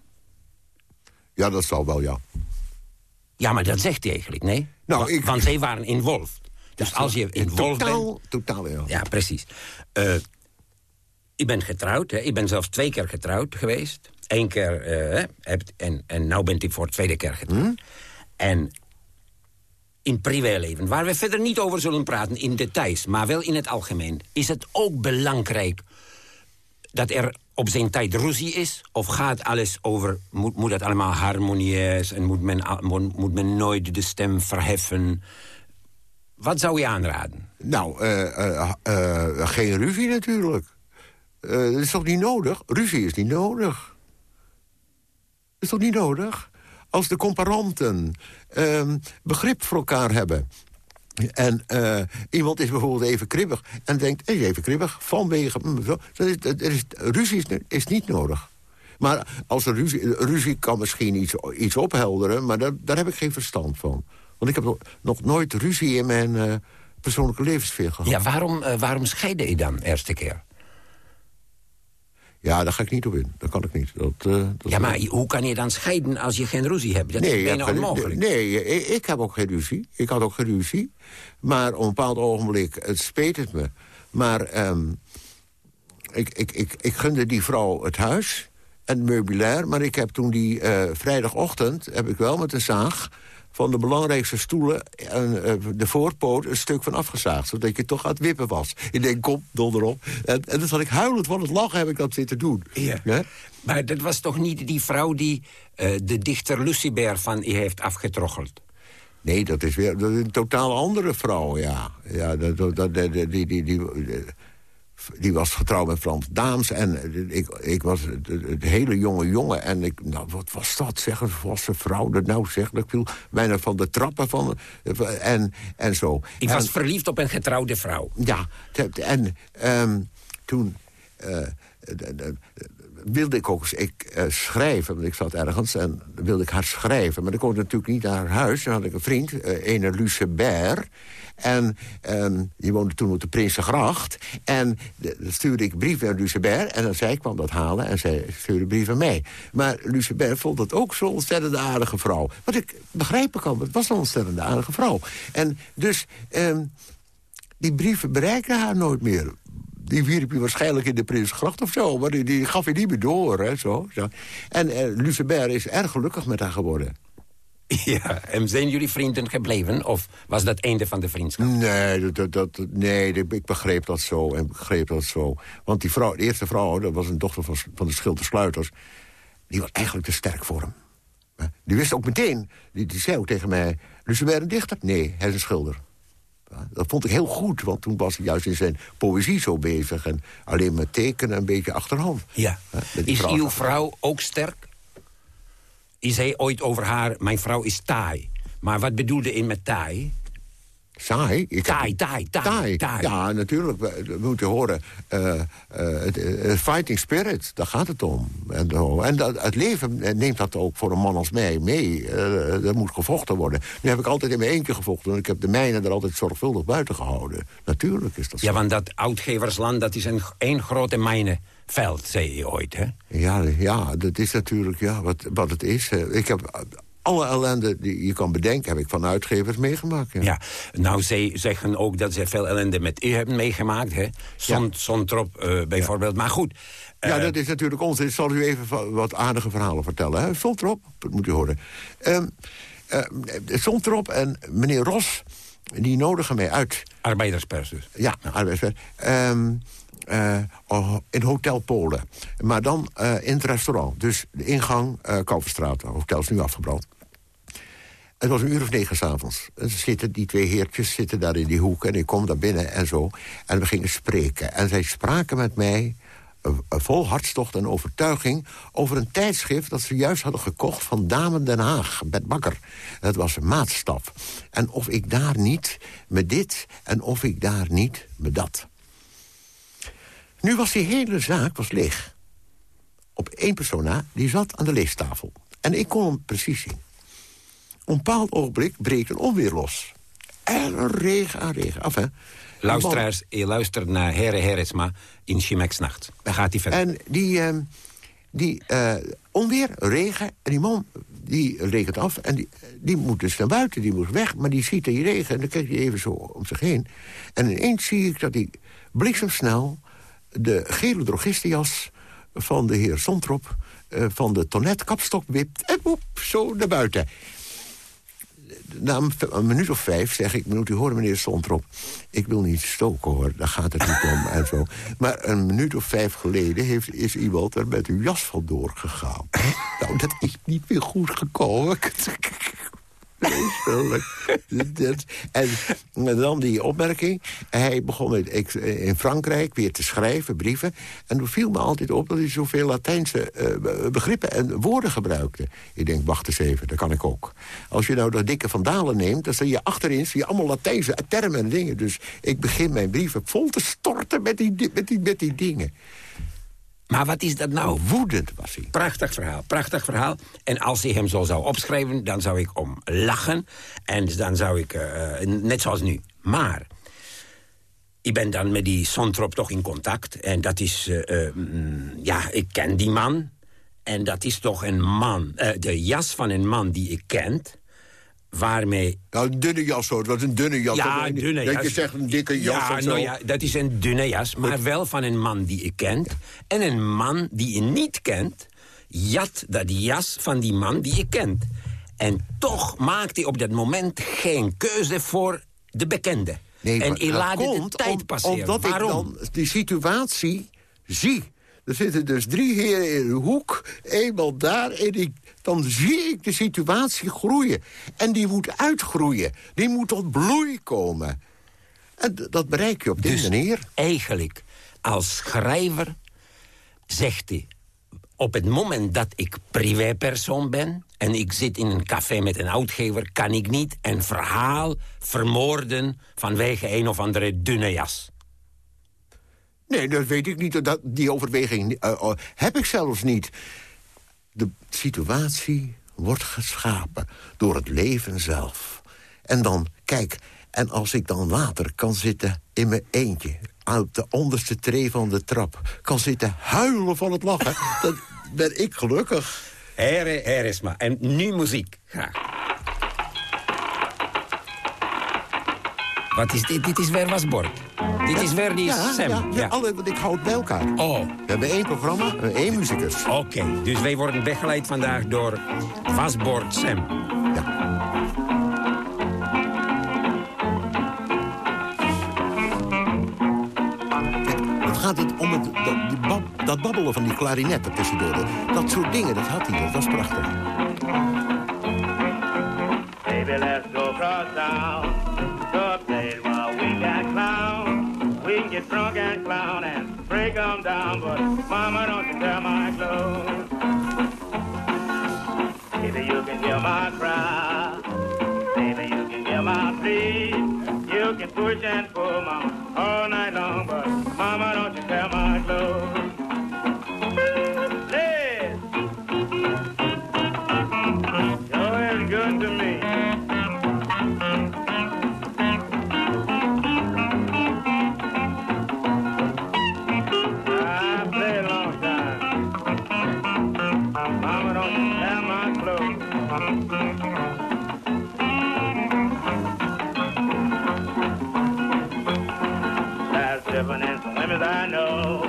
Speaker 6: Ja, dat zal wel, ja.
Speaker 5: Ja, maar dat zegt hij eigenlijk, nee?
Speaker 6: Nou,
Speaker 5: Wa-
Speaker 6: ik-
Speaker 5: Want zij waren involved. Dus als je involved bent...
Speaker 6: Totaal, totaal, ja.
Speaker 5: Ja, precies. Eh ik ben getrouwd, hè. ik ben zelfs twee keer getrouwd geweest. Eén keer, hè, hebt, en, en nu ben ik voor de tweede keer getrouwd.
Speaker 6: Hm?
Speaker 5: En in privéleven, waar we verder niet over zullen praten in details... maar wel in het algemeen, is het ook belangrijk... dat er op zijn tijd ruzie is? Of gaat alles over, moet, moet het allemaal harmonieus... en moet men, moet, men nooit de stem verheffen? Wat zou je aanraden?
Speaker 6: Nou, eh, eh, eh, geen ruzie natuurlijk. Dat is toch niet nodig? Ruzie is niet nodig. Dat is toch niet nodig? Als de comparanten ehm, begrip voor elkaar hebben... en eh, iemand is bijvoorbeeld even kribbig... en denkt, is even kribbig, vanwege... mm, dan is, dat is, ruzie is, niet nodig. Maar als er ruzie, ruzie kan misschien iets, iets ophelderen... maar daar, daar heb ik geen verstand van. Want ik heb nog, nooit ruzie in mijn eh, persoonlijke levenssfeer gehad.
Speaker 5: Ja, waarom, eh, waarom scheidde je dan eerste keer?
Speaker 6: Ja, daar ga ik niet op in. Dat kan ik niet. Dat, eh, dat
Speaker 5: Ja, maar hoe kan je dan scheiden als je geen ruzie hebt? Dat
Speaker 6: nee,
Speaker 5: is bijna onmogelijk.
Speaker 6: Nee, ik, ik heb ook geen ruzie. Ik had ook geen ruzie. Maar op een bepaald ogenblik, het speet het me. Maar ehm, ik, ik, ik, ik gunde die vrouw het huis en het meubilair. Maar ik heb toen die eh, vrijdagochtend, heb ik wel met een zaag... van de belangrijkste stoelen en, eh, de voorpoot een stuk van afgezaagd. Zodat je toch aan het wippen was. Ik denk, kom, donder op. En, en dan zat ik huilend van het lachen, heb ik dat zitten doen.
Speaker 5: Ja. Maar dat was toch niet die vrouw die eh, de dichter Lucibert van je heeft afgetroggeld?
Speaker 6: Nee, dat is weer dat is een totaal andere vrouw, ja. ja dat, dat, dat- die, die, die, die, was getrouwd met Frans Daams. En ik, ik was een hele jonge jongen. En ik, nou, wat was dat, zeg? Een volwassen vrouw, dat nou zeg. Dat viel bijna van de trappen van... En, en zo.
Speaker 5: Ik
Speaker 6: En-
Speaker 5: was verliefd op een getrouwde vrouw.
Speaker 6: ja, en ehm, toen eh, wilde ik ook eens ik, eh, schrijven. Want ik zat ergens en wilde ik haar schrijven. Maar dan kon ik natuurlijk niet naar haar huis. Dan had ik een vriend, eh ene Luce Baer. En ehm, die woonde toen op de Prinsengracht. En dan stuurde ik brieven naar Luce Baer. En dan zij kwam dat halen en zij stuurde brieven mee. Maar Luce Baer vond dat ook zo'n ontzettend aardige vrouw. Wat ik begrijpen kan, het was een ontzettend aardige vrouw. En dus... ehm, die brieven bereikten haar nooit meer. Die wierp je waarschijnlijk in de Prinsgracht of zo. Maar die, gaf je niet meer door. Hè, zo, zo. En eh, Lucebert is erg gelukkig met haar geworden. <laughs>
Speaker 5: Ja, en zijn jullie vrienden gebleven? Of was dat einde van de vriendschap?
Speaker 6: Nee, dat, dat, nee ik begreep dat zo. En begreep dat zo. Want die vrouw, de eerste vrouw, dat was een dochter van, van de Schilder Sluiters... die was eigenlijk te sterk voor hem. Die wist ook meteen, die, die zei ook tegen mij... Lucebert een dichter? Nee, hij is een schilder. Dat vond ik heel goed, want toen was hij juist in zijn poëzie zo bezig... en alleen met tekenen een beetje achterhand.
Speaker 5: Ja. Is uw vrouw ook sterk? Is hij ooit over haar... Mijn vrouw is taai. Maar wat bedoelde je met taai?
Speaker 6: Saai? Ik
Speaker 5: Taai, taai, taai,
Speaker 6: Taai.
Speaker 5: taai.
Speaker 6: Ja, natuurlijk. We, moeten horen. eh, fighting spirit, daar gaat het om. En, zo. en dat, het leven neemt dat ook voor een man als mij mee. Eh, er moet gevochten worden. Nu heb ik altijd in mijn eentje gevochten. Ik heb de mijnen er altijd zorgvuldig buiten gehouden. Natuurlijk is dat zo.
Speaker 5: Ja, want dat uitgeversland, dat is een één grote mijnenveld, zei je ooit, hè?
Speaker 6: Ja, ja, dat is natuurlijk ja, wat, wat het is. Ik heb alle ellende die je kan bedenken... heb ik van uitgevers meegemaakt. Ja.
Speaker 5: Ja, nou, zij zeggen ook dat ze veel ellende met u hebben meegemaakt, hè? Zon, Zontrop eh, bijvoorbeeld. Maar goed,
Speaker 6: Ja,
Speaker 5: eh,
Speaker 6: dat is natuurlijk ons. Ik zal u even wat aardige verhalen vertellen. Hè. Stond erop, dat moet u horen. Stond erop en meneer Ros, die nodigen mij uit.
Speaker 5: arbeiderspers dus.
Speaker 6: Ja, arbeidswet. Ehm, in Hotel Polen. Maar dan eh, in het restaurant. Dus de ingang, eh Kalverstraat. Het hotel is nu afgebrand. Het was een uur of negen s'avonds. Zitten die twee heertjes zitten daar in die hoek en ik kom daar binnen en zo. En we gingen spreken. En zij spraken met mij eh, vol hartstocht en overtuiging... over een tijdschrift dat ze juist hadden gekocht van Damen Den Haag, Bert Bakker. Dat was een maatstaf. En of ik daar niet met dit en of ik daar niet met dat. Nu was die hele zaak was leeg. Op één persoon na, die zat aan de leestafel. En ik kon hem precies zien. Op een bepaald ogenblik breekt een onweer los. En een regen aan regen. Af, hè.
Speaker 5: Luisteraars, je luistert naar Herre Herresma in Chimex-nacht. Dan gaat hij verder.
Speaker 6: En die, ehm, die eh, onweer, regen, en die man die rekent af... en die, die moet dus naar buiten, die moet weg... maar die ziet die regen en dan kijkt hij even zo om zich heen. En ineens zie ik dat hij bliksemsnel... de gele drogistenjas van de heer Sontrop... eh, van de tonnet kapstok wipt en woep, zo naar buiten na een, een minuut of vijf zeg ik, moet u horen meneer Sontrop... ik wil niet stoken hoor, daar gaat het niet om <laughs> en zo. Maar een minuut of vijf geleden heeft, is iemand er met uw jas vandoor gegaan. nou, dat is niet meer goed gekomen. <laughs> <laughs> <laughs> En dan die opmerking. Hij begon met, ik- in Frankrijk weer te schrijven, brieven. En toen viel me altijd op dat hij zoveel Latijnse eh, begrippen en woorden gebruikte. Ik denk, wacht eens even, dat kan ik ook. Als je nou dat dikke vandalen neemt, dan zie je achterin zie je allemaal Latijnse termen en dingen. Dus ik begin mijn brieven vol te storten met die, di- met die, met die dingen.
Speaker 5: Maar wat is dat nou?
Speaker 6: Woedend was hij.
Speaker 5: Prachtig verhaal, prachtig verhaal. En als hij hem zo zou opschrijven, dan zou ik om lachen. En dan zou ik, eh, net zoals nu. Maar, ik ben dan met die Sontrop toch in contact. En dat is, eh, eh, mm, ja, ik ken die man. En dat is toch een man, eh, de jas van een man die ik kent... waarmee
Speaker 6: Nou, een dunne jas hoor, het was een dunne jas.
Speaker 5: ja,
Speaker 6: Dat-
Speaker 5: een dunne
Speaker 6: dat
Speaker 5: jas.
Speaker 6: je zegt een dikke jas
Speaker 5: ja,
Speaker 6: of zo.
Speaker 5: nou ja, dat is een dunne jas, maar wel van een man die je kent. En een man die je niet kent, jat dat jas van die man die je kent. En toch maakt hij op dat moment geen keuze voor de bekende.
Speaker 6: Nee,
Speaker 5: en hij
Speaker 6: dat
Speaker 5: laat de tijd passeren.
Speaker 6: Omdat
Speaker 5: Waarom?
Speaker 6: ik dan die situatie zie. Er zitten dus drie heren in een hoek, eenmaal daar... en ik, dan zie ik de situatie groeien. En die moet uitgroeien. Die moet tot bloei komen. En dat bereik je op
Speaker 5: Dus
Speaker 6: deze manier.
Speaker 5: eigenlijk, als schrijver, zegt hij... op het moment dat ik privépersoon ben... en ik zit in een café met een uitgever... kan ik niet een verhaal vermoorden vanwege een of andere dunne jas.
Speaker 6: Nee, dat weet ik niet. Dat, die overweging eh, eh, heb ik zelfs niet. De situatie wordt geschapen door het leven zelf. En dan, kijk, en als ik dan later kan zitten in mijn eentje... op de onderste tree van de trap, kan zitten huilen van het lachen... <laughs> dan ben ik gelukkig.
Speaker 5: Here is maar. En nu muziek. Graag. Wat is dit? Dit is Werwasborg. Dit is weer die
Speaker 6: ja,
Speaker 5: Sam.
Speaker 6: Ja, ja. Ik hou het bij elkaar.
Speaker 5: Oh.
Speaker 6: We hebben één programma, één muzikus.
Speaker 5: Oké, dus wij worden begeleid vandaag door Wasborg Sam.
Speaker 6: Ja. Het gaat het om het, dat, dat babbelen van die klarinet tussen tussendoor. Dat soort dingen, dat had hij, dat was prachtig.
Speaker 7: Baby, let's go cross town. Get drunk and clown and break 'em down, but mama, don't you tear my clothes. Baby, you can hear my cry. Baby, you can hear my plea. You can push and pull, mama, all night long, but In some women I know.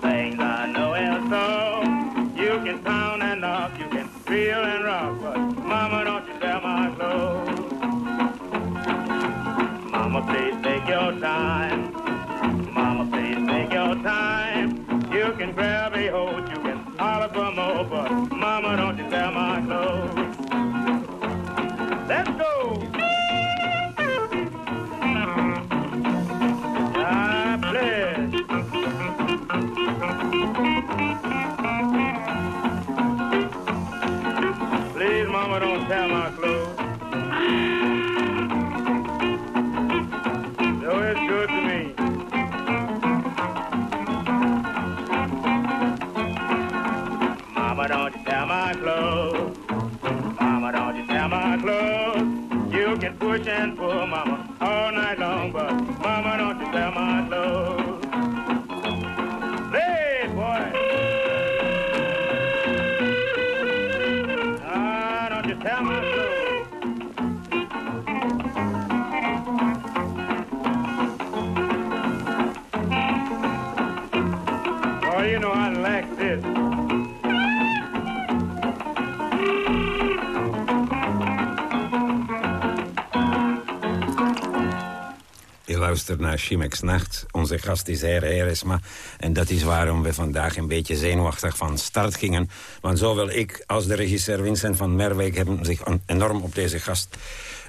Speaker 7: Things I know and so. You can pound and knock, you can reel and rock, but mama, don't you tear my clothes. Mama, please take your time. Mama, please take your time. You can grab a hold, you can holler for more, but
Speaker 5: naar Chimex Nacht. Onze gast is Hera Heresma. En dat is waarom we vandaag een beetje zenuwachtig van start gingen. Want zowel ik als de regisseur Vincent van Merwijk... hebben zich enorm op deze gast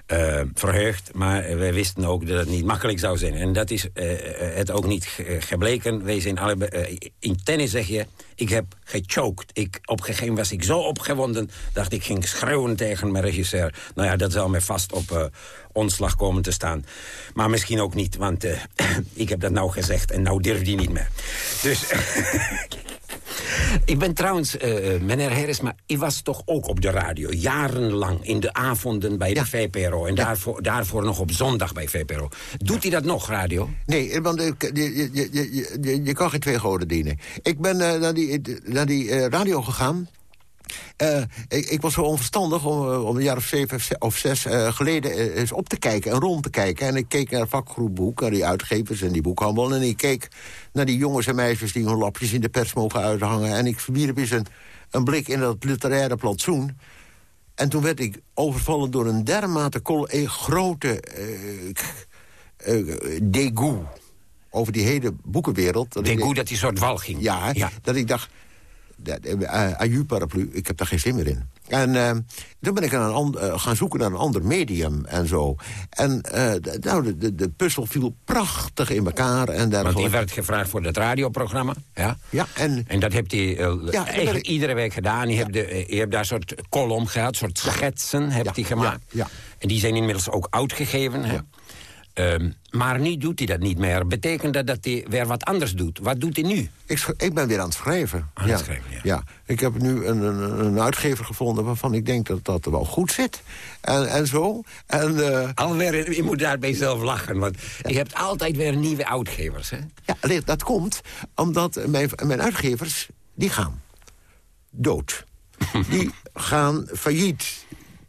Speaker 5: eh, verheugd. Maar wij wisten ook dat het niet makkelijk zou zijn. En dat is eh, het ook niet ge- gebleken. Wij zijn allebei, eh, in tennis zeg je... Ik heb gechoked. Ik, op een gegeven moment was ik zo opgewonden... dacht ik ging schreeuwen tegen mijn regisseur. Nou ja, dat zal mij vast op eh, ontslag komen te staan. Maar misschien ook niet, want eh, <clears throat> ik heb dat nou gezegd... en nou durft hij niet meer. Dus... <laughs> Ik ben trouwens, eh, meneer Harris, maar u was toch ook op de radio... jarenlang in de avonden bij de. VPRO... en daarvoor, daarvoor nog op zondag bij VPRO. Doet hij dat nog, radio?
Speaker 6: Nee, want eh, je, je, je, je, je, kan geen twee goden dienen. Ik ben eh, naar die, naar die eh, radio gegaan. Eh, ik, ik was zo onverstandig om, om een jaar of zeven of ze- of zes eh, geleden eh, eens op te kijken en rond te kijken. En ik keek naar vakgroep Boek, naar die uitgevers en die boekhandel. En ik keek naar die jongens en meisjes die hun lapjes in de pers mogen uithangen. En ik wierp eens een, een blik in dat literaire plantsoen. En toen werd ik overvallen door een dermate eh, grote eh, dégoût over die hele boekenwereld. Dat ik
Speaker 5: dat die soort walging.
Speaker 6: ja,
Speaker 5: ja.
Speaker 6: dat ik dacht, dat, eh, aju paraplu, ik heb daar geen zin meer in. En eh, toen ben ik aan een eh, gaan zoeken naar een ander medium en zo. En eh, nou, de, de, de puzzel viel prachtig in elkaar en
Speaker 5: Want die werd gevraagd voor het radioprogramma. Ja,
Speaker 6: Ja, en
Speaker 5: En dat hebt hij eh,
Speaker 6: Ja,
Speaker 5: eigenlijk
Speaker 6: dat-
Speaker 5: iedere week gedaan. Je, hebt de, eh, je hebt daar een soort kolom gehad, soort schetsen hebt hij gemaakt.
Speaker 6: ja, ja.
Speaker 5: En die zijn inmiddels ook uitgegeven. Hè? Ehm, maar nu doet hij dat niet meer. Betekent dat dat hij weer wat anders doet? Wat doet hij nu?
Speaker 6: ik, ik ben weer aan het schrijven.
Speaker 5: Aan het schrijven, ja.
Speaker 6: ik heb nu een, een, een uitgever gevonden waarvan ik denk dat dat wel goed zit. En, en zo. En, eh,
Speaker 5: Alweer, je moet daarbij zelf lachen. Want je hebt altijd weer nieuwe uitgevers. Hè?
Speaker 6: Ja, dat komt omdat mijn, mijn uitgevers, die gaan dood. <laughs> Die gaan failliet.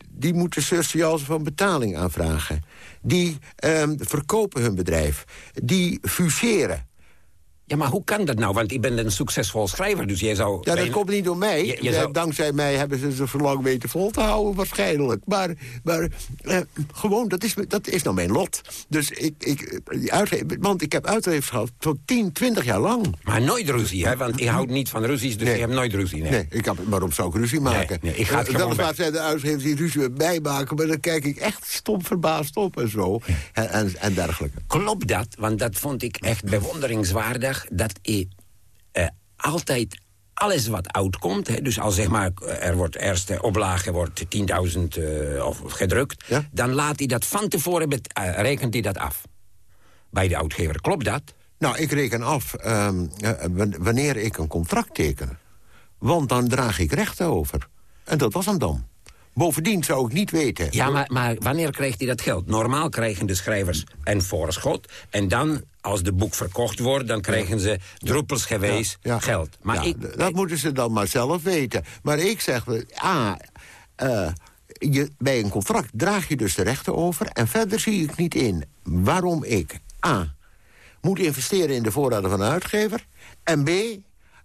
Speaker 6: Die moeten sociaal van betaling aanvragen. Die ehm, verkopen hun bedrijf. Die fuseren.
Speaker 5: Ja, maar hoe kan dat nou? Want ik ben een succesvol schrijver, dus jij zou...
Speaker 6: Ja, dat
Speaker 5: bijna-
Speaker 6: komt niet door mij.
Speaker 5: Je- je
Speaker 6: Eh,
Speaker 5: zou-
Speaker 6: Dankzij mij hebben ze ze zo lang weten vol te houden, waarschijnlijk. Maar, maar eh, gewoon, dat is, dat is nou mijn lot. Dus ik, ik, die uitge- want ik heb uitgevers gehad tot 10, 20 jaar lang.
Speaker 5: Maar nooit ruzie, hè? Want ik houd niet van ruzies, dus
Speaker 6: Nee.
Speaker 5: je hebt nooit ruzie. Nee.
Speaker 6: Nee, ik heb, waarom zou ik ruzie maken?
Speaker 5: nee, ik ga het
Speaker 6: Eh, Weliswaar zijn de uitgevers die ruzie met mij maken... maar dan kijk ik echt stom verbaasd op en zo. En, en, en dergelijke.
Speaker 5: Klopt dat? Want dat vond ik echt bewonderingswaardig. Dat ik eh, altijd alles wat uitkomt... Hè, dus als zeg maar er wordt eerste oplage wordt 10.000 eh, of gedrukt...
Speaker 6: Ja.
Speaker 5: dan laat hij dat van tevoren, bet- eh, rekent hij dat af. Bij de uitgever. Klopt dat?
Speaker 6: Nou, ik reken af ehm, eh, wan- wanneer ik een contract teken. Want dan draag ik rechten over. En dat was hem dan. Bovendien zou ik niet weten...
Speaker 5: Ja, maar, maar wanneer krijgt hij dat geld? Normaal krijgen de schrijvers een voorschot. En dan, als de boek verkocht wordt... dan krijgen ze druppelsgeweest
Speaker 6: Ja,
Speaker 5: geld. Maar
Speaker 6: ja,
Speaker 5: ik,
Speaker 6: dat moeten ze dan maar zelf weten. Maar ik zeg, A, eh, je, bij een contract draag je dus de rechten over... en verder zie ik niet in waarom ik, A, moet investeren in de voorraden van de uitgever... en B,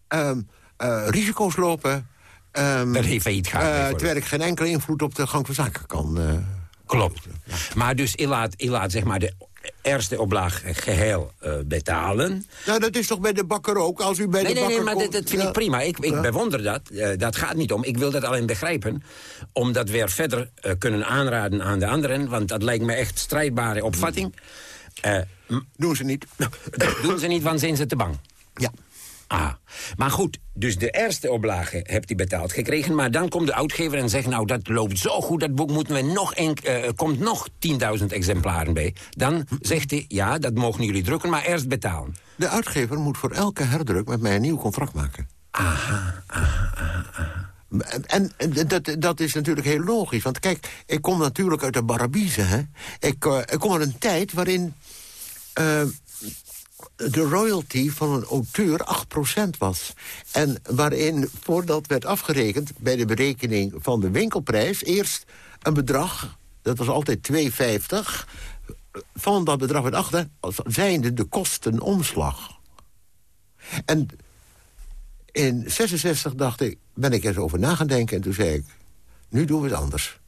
Speaker 6: ehm, eh, risico's lopen... ehm,
Speaker 5: Dat hij failliet gaat,
Speaker 6: eh,
Speaker 5: bijvoorbeeld.
Speaker 6: terwijl ik geen enkele invloed op de gang van zaken kan... eh,
Speaker 5: Klopt. Maar dus je laat, zeg maar de eerste oplaag geheel eh, betalen.
Speaker 6: nou, dat is toch bij de bakker ook? Als u bij
Speaker 5: Nee,
Speaker 6: de
Speaker 5: nee, nee,
Speaker 6: bakker
Speaker 5: maar dat,
Speaker 6: komt-
Speaker 5: dat vind
Speaker 6: Ja.
Speaker 5: ik prima. Ik, ik
Speaker 6: Ja.
Speaker 5: bewonder dat. Eh, dat gaat niet om. Ik wil dat alleen begrijpen. Om dat weer verder eh, kunnen aanraden aan de anderen. Want dat lijkt me echt strijdbare opvatting. Eh,
Speaker 6: Doen ze niet. <laughs>
Speaker 5: doen ze niet, want zijn ze te bang.
Speaker 6: Ja.
Speaker 5: Ah, maar goed, dus de eerste oplage hebt u betaald gekregen... maar dan komt de uitgever en zegt... nou, dat loopt zo goed, dat boek moeten we nog een, eh, komt nog 10.000 exemplaren bij. Dan zegt hij, ja, dat mogen jullie drukken, maar eerst betalen.
Speaker 6: De uitgever moet voor elke herdruk met mij een nieuw contract maken. En, en dat, dat is natuurlijk heel logisch. Want kijk, ik kom natuurlijk uit de Barabiezen. Hè? Ik, eh, ik kom uit een tijd waarin eh, de royalty van een auteur 8% was. En waarin, voordat werd afgerekend bij de berekening van de winkelprijs... eerst een bedrag, dat was altijd 2,50... van dat bedrag werd achter, zijnde de kostenomslag. En in 66 dacht ik, ben ik eens over na gaan denken... en toen zei ik, nu doen we het anders.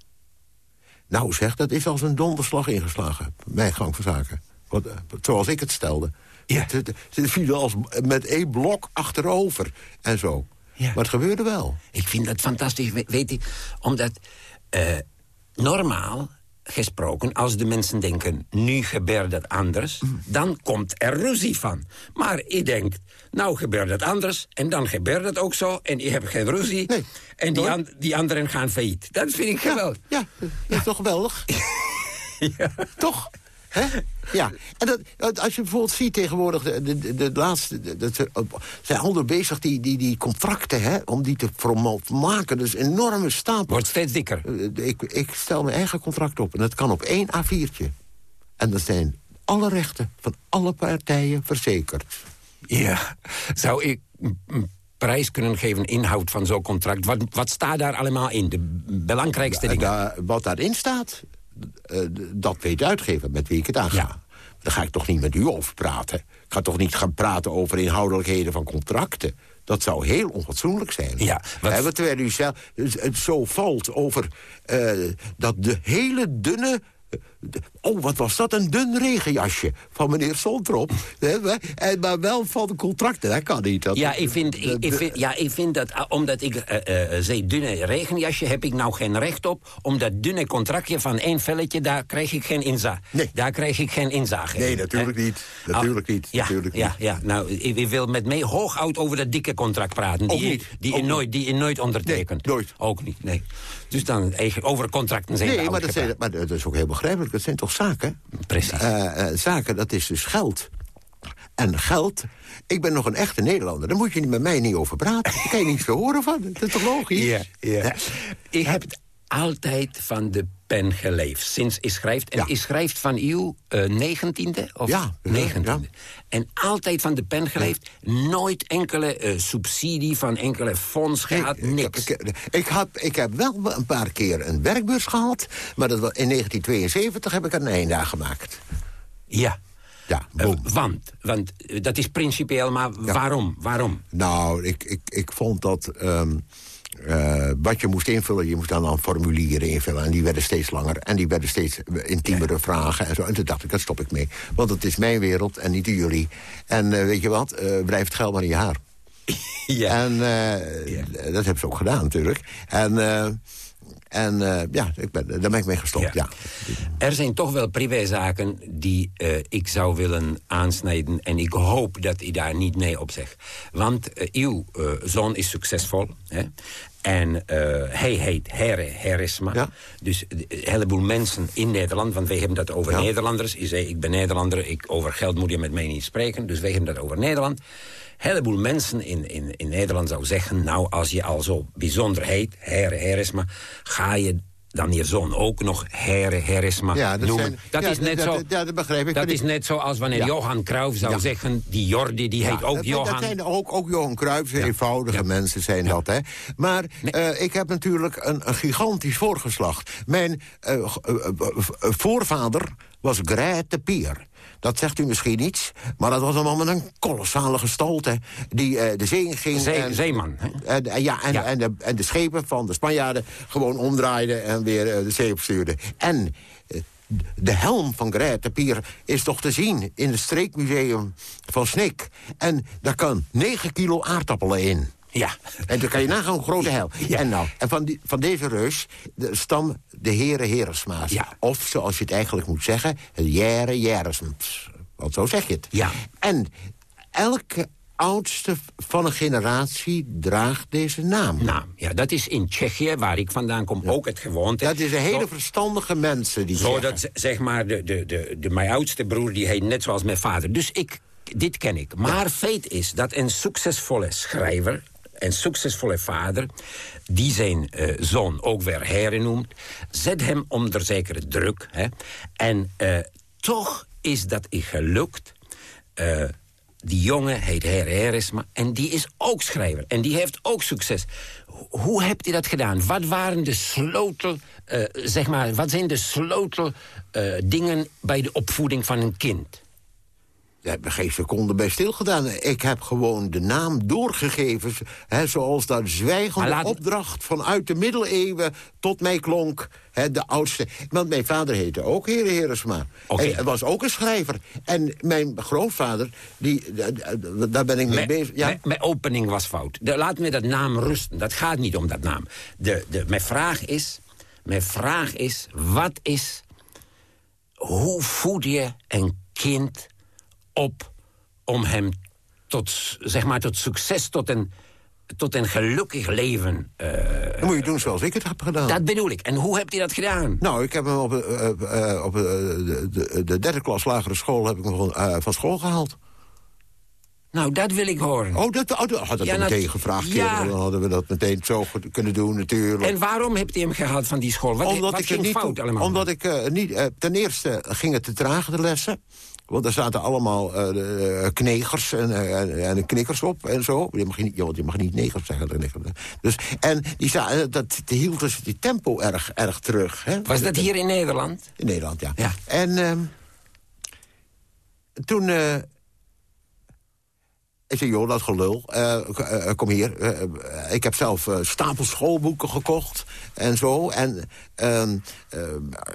Speaker 6: Nou zeg, dat is als een donderslag ingeslagen, mijn gang van zaken. Eh, zoals ik het stelde.
Speaker 5: Ja.
Speaker 6: Het, het, het viel als met één blok achterover en zo.
Speaker 5: Ja.
Speaker 6: Maar het gebeurde wel.
Speaker 5: Ik vind dat fantastisch, we- weet je, omdat eh, normaal gesproken, als de mensen denken, nu gebeurt dat anders,
Speaker 6: Mm.
Speaker 5: dan komt er ruzie van. Maar ik denk, nou gebeurt het anders, en dan gebeurt het ook zo, en je hebt geen ruzie,
Speaker 6: Nee,
Speaker 5: en die, an- die anderen gaan failliet. Dat vind ik geweldig.
Speaker 6: Ja, dat is toch geweldig? <laughs> Toch? Hè? Ja, en dat, als je bijvoorbeeld ziet tegenwoordig... de, de, de laatste, dat zijn al bezig die, die, die contracten, hè, om die te maken. Dus enorme stapel.
Speaker 5: Wordt steeds dikker.
Speaker 6: Eh, Ik, ik stel mijn eigen contract op en dat kan op één A4'tje. En dat zijn alle rechten van alle partijen verzekerd.
Speaker 5: Ja, zou ik prijs kunnen geven, inhoud van zo'n contract? Wat, wat staat daar allemaal in? De belangrijkste
Speaker 6: En
Speaker 5: dingen?
Speaker 6: daar- wat daarin staat, dat weet de uitgever met wie ik het aanga.
Speaker 5: Ja.
Speaker 6: Daar ga ik toch niet met u over praten. Ik ga toch niet gaan praten over inhoudelijkheden van contracten. Dat zou heel onfatsoenlijk zijn.
Speaker 5: Ja, wat-
Speaker 6: Hè, want terwijl u zelf het zo valt over eh, dat de hele dunne... Oh, wat was dat? Een dun regenjasje van meneer Sontrop. <laughs> Hè, maar- en maar wel van de contracten, dat kan niet. Dat,
Speaker 5: Ja, ik vind, ik, ik vind, ja, ik vind dat, ah, omdat ik eh, zei dunne regenjasje, heb ik nou geen recht op. Omdat dunne contractje van één velletje, daar krijg ik geen inzage.
Speaker 6: Nee.
Speaker 5: Daar krijg ik geen inzage
Speaker 6: Nee, natuurlijk
Speaker 5: hè.
Speaker 6: niet. Natuurlijk
Speaker 5: Ah,
Speaker 6: niet.
Speaker 5: Ja,
Speaker 6: Natuurlijk
Speaker 5: ja,
Speaker 6: niet.
Speaker 5: ja, nou, ik, wil met mij hoogoud over dat dikke contract praten. Die,
Speaker 6: niet.
Speaker 5: Die, nooit, die nooit ondertekent.
Speaker 6: Nee, nooit.
Speaker 5: Ook niet, nee. Dus dan, over contracten zijn
Speaker 6: Nee, maar dat, zijn, maar dat is ook heel begrijpelijk. Dat zijn toch zaken?
Speaker 5: Precies.
Speaker 6: Eh, eh, zaken, dat is dus geld. En geld... Ik ben nog een echte Nederlander. Daar moet je met mij niet over praten. Daar kan je niets te horen van. Dat is toch logisch?
Speaker 5: Ja, ja.
Speaker 6: Ja.
Speaker 5: Ik heb altijd van de pen geleefd, sinds ik schrijft. En
Speaker 6: Ja.
Speaker 5: ik schrijft van uw eh, negentiende of
Speaker 6: Ja, ja,
Speaker 5: negentiende.
Speaker 6: ja.
Speaker 5: En altijd van de pen geleefd. Nooit enkele eh, subsidie van enkele fonds gehad,
Speaker 6: Ik-
Speaker 5: niks.
Speaker 6: Ik, ik, ik, heb, ik heb wel een paar keer een werkbeurs gehad. Maar dat was, in 1972 heb ik er een einde aan gemaakt.
Speaker 5: Ja.
Speaker 6: Ja,
Speaker 5: Eh, want, want dat is principieel, maar waarom? Waarom?
Speaker 6: Nou, ik, ik, ik vond dat... ehm, eh, wat je moest invullen, je moest dan, dan formulieren invullen. En die werden steeds langer en die werden steeds intiemere vragen. En, zo. en toen dacht ik, daar stop ik mee. Want het is mijn wereld en niet de jullie. En eh, weet je wat, Eh blijf het geld maar in je haar. <laughs>
Speaker 5: Ja.
Speaker 6: En dat hebben ze ook gedaan natuurlijk. En, en eh, ja, ik ben, daar ben ik mee gestopt, ja.
Speaker 5: Er zijn toch wel privézaken die eh, ik zou willen aansnijden... en ik hoop dat u daar niet nee op zegt. Want eh, uw zoon is succesvol. Hè? En eh, hij heet Herre Herisma.
Speaker 6: Ja.
Speaker 5: Dus een heleboel mensen in Nederland... want wij hebben dat over
Speaker 6: Ja.
Speaker 5: Nederlanders. U zei, ik ben Nederlander, ik, over geld moet je met mij niet spreken. Dus wij hebben dat over Nederland. Een heleboel mensen in, in, in Nederland zou zeggen... nou, als je al zo bijzonder heet, Herre Herisma... ga je dan je zoon ook nog Herre Herisma
Speaker 6: Ja, dat
Speaker 5: noemen.
Speaker 6: zijn-
Speaker 5: dat
Speaker 6: ja,
Speaker 5: is net
Speaker 6: dat-
Speaker 5: zo...
Speaker 6: dat- ja, dat begrijp ik.
Speaker 5: Dat is net zoals wanneer. Johan Cruijff zou zeggen... die Jordi, die heet ook
Speaker 6: dat,
Speaker 5: Johan.
Speaker 6: Dat zijn ook, ook Johan Cruijff, eenvoudige mensen zijn dat. Hè. Maar eh, ik heb natuurlijk een, een gigantisch voorgeslacht. Mijn eh, eh, voorvader was Grete Pier. Dat zegt u misschien iets, maar dat was een man met een kolossale gestalte... die eh, de zee in ging.
Speaker 5: Zee-
Speaker 6: en,
Speaker 5: zeeman, hè?
Speaker 6: En, en ja, en,
Speaker 5: Ja.
Speaker 6: En, de, en de schepen van de Spanjaarden gewoon omdraaiden... en weer eh, de zee opstuurden. En eh, de helm van Grete Pier is toch te zien in het streekmuseum van Snik. En daar kan 9 kilo aardappelen in.
Speaker 5: Ja.
Speaker 6: En dan kan je nagaan hoe groot de hel.
Speaker 5: Ja.
Speaker 6: En, nou, en van, die, van deze reus de stam de heren Heresmaas.
Speaker 5: Ja.
Speaker 6: Of zoals je het eigenlijk moet zeggen, het jere Jeresms. Want zo zeg je het.
Speaker 5: Ja.
Speaker 6: En elke oudste van een generatie draagt deze naam.
Speaker 5: Nou, ja, dat is in Tsjechië, waar ik vandaan kom, ook het gewoonte.
Speaker 6: Dat is een hele verstandige mensen die
Speaker 5: Zodat, zeg maar, de, de, de, de, mijn oudste broer, die heet net zoals mijn vader. Dus ik, dit ken ik. Maar feit is dat een succesvolle schrijver... een succesvolle vader, die zijn eh, zoon ook weer heren noemt... zet hem onder zekere druk. Hè, en eh, toch is dat gelukt... eh, die jongen heet Her Heresma en die is ook schrijver. En die heeft ook succes. Ho- Hoe hebt u dat gedaan? Wat waren de sleutel, zeg maar, wat zijn de sleutel eh, dingen bij de opvoeding van een kind?
Speaker 6: Daar heb ik geen seconde bij stilgedaan. Ik heb gewoon de naam doorgegeven... Hè, zoals dat zwijgende
Speaker 5: laat-
Speaker 6: opdracht vanuit de middeleeuwen... tot mij klonk, hè, de oudste. Want mijn vader heette ook Heer Heresma. Hij was ook een schrijver. En mijn grootvader, die, da- da- daar ben ik mee
Speaker 5: Mijn,
Speaker 6: bezig. Ja,
Speaker 5: mijn- mijn opening was fout. De, laat me dat naam rusten. Dat gaat niet om dat naam. De, de, mijn, vraag is, mijn vraag is, wat is... Hoe voed je een kind op om hem tot, zeg maar, tot succes, tot een, tot een gelukkig leven... eh,
Speaker 6: dan moet je doen zoals ik het heb gedaan.
Speaker 5: dat bedoel ik. En hoe hebt u dat gedaan?
Speaker 6: Nou, ik heb hem op, eh, eh, op de, de, de derde klas lagere school... heb ik hem van, van school gehaald.
Speaker 5: Nou, dat wil ik horen.
Speaker 6: Oh, dat, oh, dat had ik
Speaker 5: Ja,
Speaker 6: meteen gevraagd.
Speaker 5: ja.
Speaker 6: Dan hadden we dat meteen zo kunnen doen, natuurlijk.
Speaker 5: En waarom hebt u hem gehaald van die school? Wat,
Speaker 6: omdat
Speaker 5: wat
Speaker 6: ik
Speaker 5: ging
Speaker 6: niet,
Speaker 5: fout allemaal?
Speaker 6: Omdat ik niet... ten eerste ging het te traag, de lessen. Want er zaten allemaal eh, knegers en, eh, en, knikkers op en zo. Je mag niet, ja, want je mag niet negers zeggen. Dus, en die, dat die hield dus die tempo erg, erg terug. Hè?
Speaker 5: Was dat hier in Nederland?
Speaker 6: In Nederland, ja.
Speaker 5: Ja.
Speaker 6: En ehm, toen... eh, ik zei, joh, dat gelul. Eh, k- eh, kom hier. Eh, eh, ik heb zelf eh, stapels schoolboeken gekocht en zo. En ehm, eh,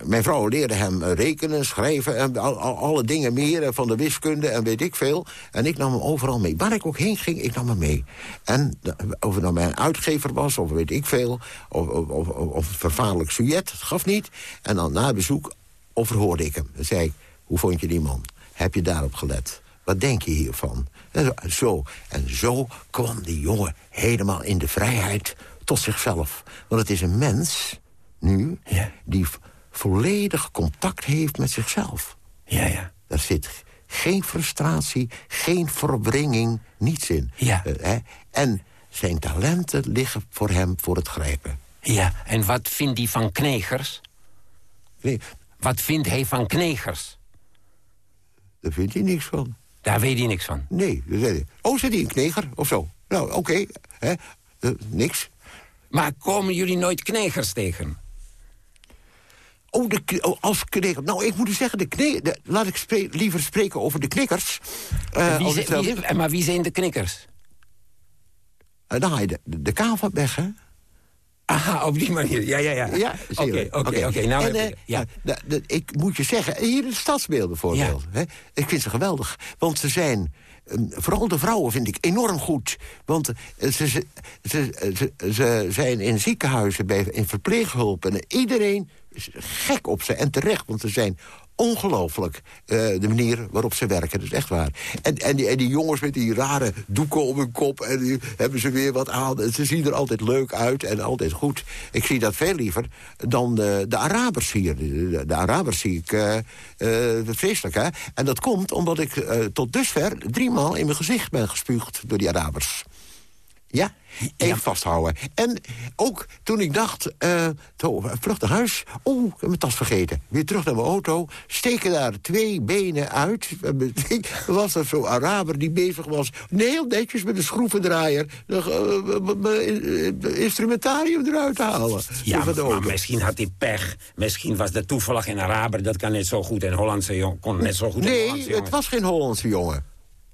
Speaker 6: mijn vrouw leerde hem eh, rekenen, schrijven... en al, al- alle dingen meer eh, van de wiskunde en weet ik veel. En ik nam hem overal mee. Waar ik ook heen ging, ik nam hem mee. En eh, of het nou mijn uitgever was, of weet ik veel... of, of, of, of vervaarlijk sujet, het gaf niet. En dan na bezoek overhoorde ik hem. Dan zei hoe vond je die man? Heb je daarop gelet? Wat denk je hiervan? En zo, zo. En zo kwam die jongen helemaal in de vrijheid tot zichzelf. Want het is een mens, nu,
Speaker 5: Ja.
Speaker 6: die volledig contact heeft met zichzelf.
Speaker 5: Ja, ja.
Speaker 6: Daar zit geen frustratie, geen verbringing, niets in.
Speaker 5: Ja.
Speaker 6: Eh, hè? En zijn talenten liggen voor hem voor het grijpen.
Speaker 5: Ja, en wat vindt hij van knegers?
Speaker 6: Nee,
Speaker 5: Wat vindt hij van knegers?
Speaker 6: daar vindt hij niks van.
Speaker 5: Daar weet hij niks van.
Speaker 6: Nee, dat zei hij. oh, zit hij een kneger of zo? Nou, oké, hè, eh, niks.
Speaker 5: Maar komen jullie nooit knegers tegen?
Speaker 6: Oh, de, oh, als knikker. Nou, ik moet u zeggen, de kne, de- laat ik liever spreken over de knikkers. Eh,
Speaker 5: Wie zijn- wie- maar wie zijn de knikkers?
Speaker 6: Eh, dan haal je de, de, de weg, hè?
Speaker 5: Aha, op die manier. Ja, ja, ja.
Speaker 6: Ja,
Speaker 5: Oké, oké, oké. Nou
Speaker 6: En, eh,
Speaker 5: ik- ja.
Speaker 6: eh, ik moet je zeggen, hier het stadsbeeld bijvoorbeeld. Hè, ik vind ze geweldig. Want ze zijn, eh, vooral de vrouwen vind ik enorm goed. Want eh, ze, ze, ze, ze, ze zijn in ziekenhuizen, bij, in verpleeghulp. En iedereen is gek op ze. En terecht, want ze zijn ongelooflijk eh, de manier waarop ze werken. Dat is echt waar. En, en, die, en die jongens met die rare doeken om hun kop... en die hebben ze weer wat aan. Ze zien er altijd leuk uit en altijd goed. Ik zie dat veel liever dan de, de Arabers hier. De, Arabers zie ik eh, eh, vreselijk, hè? En dat komt omdat ik eh, tot dusver driemaal in mijn gezicht ben gespuugd door die Arabers. Ja, even vasthouden. En ook toen ik dacht, eh zo, vlucht naar huis. Oeh, ik heb mijn tas vergeten. Weer terug naar mijn auto. Steken daar twee benen uit. <laughs> Was er zo'n Araber die bezig was. Heel netjes met een schroevendraaier. de, eh, mijn instrumentarium eruit te halen.
Speaker 5: Ja, maar misschien had hij pech. Misschien was dat toevallig een Araber. Dat kan net zo goed. Een Hollandse jongen kon net zo goed
Speaker 6: Nee, het was geen Hollandse jongen.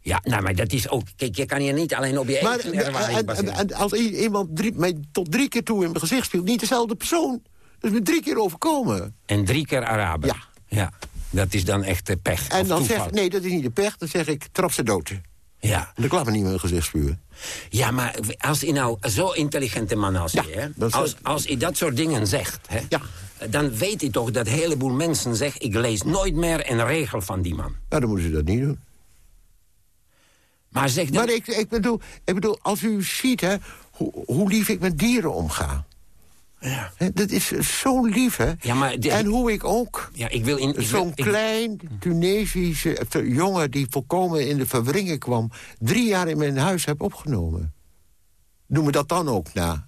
Speaker 5: Ja, nou, maar dat is ook... Kijk, je kan je niet alleen op je
Speaker 6: Maar
Speaker 5: eigen ervaring baseren.
Speaker 6: en als iemand drie, mij tot drie keer toe in mijn gezicht speelt... niet dezelfde persoon. Dat is me drie keer overkomen.
Speaker 5: En drie keer Araber.
Speaker 6: Ja.
Speaker 5: Ja, dat is dan echt eh, pech.
Speaker 6: En dan zeg nee, dat is niet de pech. Dan zeg ik, trap ze dood.
Speaker 5: Ja.
Speaker 6: dan klapt me niet in mijn gezicht spuwen.
Speaker 5: ja, maar als hij nou zo'n intelligente man als
Speaker 6: Ja.
Speaker 5: Hè,
Speaker 6: is-
Speaker 5: als, als hij dat soort dingen zegt... Hè,
Speaker 6: Ja.
Speaker 5: dan weet hij toch dat een heleboel mensen zeggen... ik lees nooit meer een regel van die man.
Speaker 6: Nou, dan moeten ze dat niet doen.
Speaker 5: Maar zeg dan...
Speaker 6: Maar ik, ik, bedoel, ik bedoel, als u ziet hè, hoe, hoe lief ik met dieren omga.
Speaker 5: Ja.
Speaker 6: Hè, dat is zo lief, hè?
Speaker 5: Ja, maar de-
Speaker 6: en hoe ik ook
Speaker 5: Ja, ik wil
Speaker 6: zo'n
Speaker 5: ik-
Speaker 6: klein Tunesische eh, jongen... die volkomen in de verwringen kwam... drie jaar in mijn huis heb opgenomen. Doe me dat dan ook na.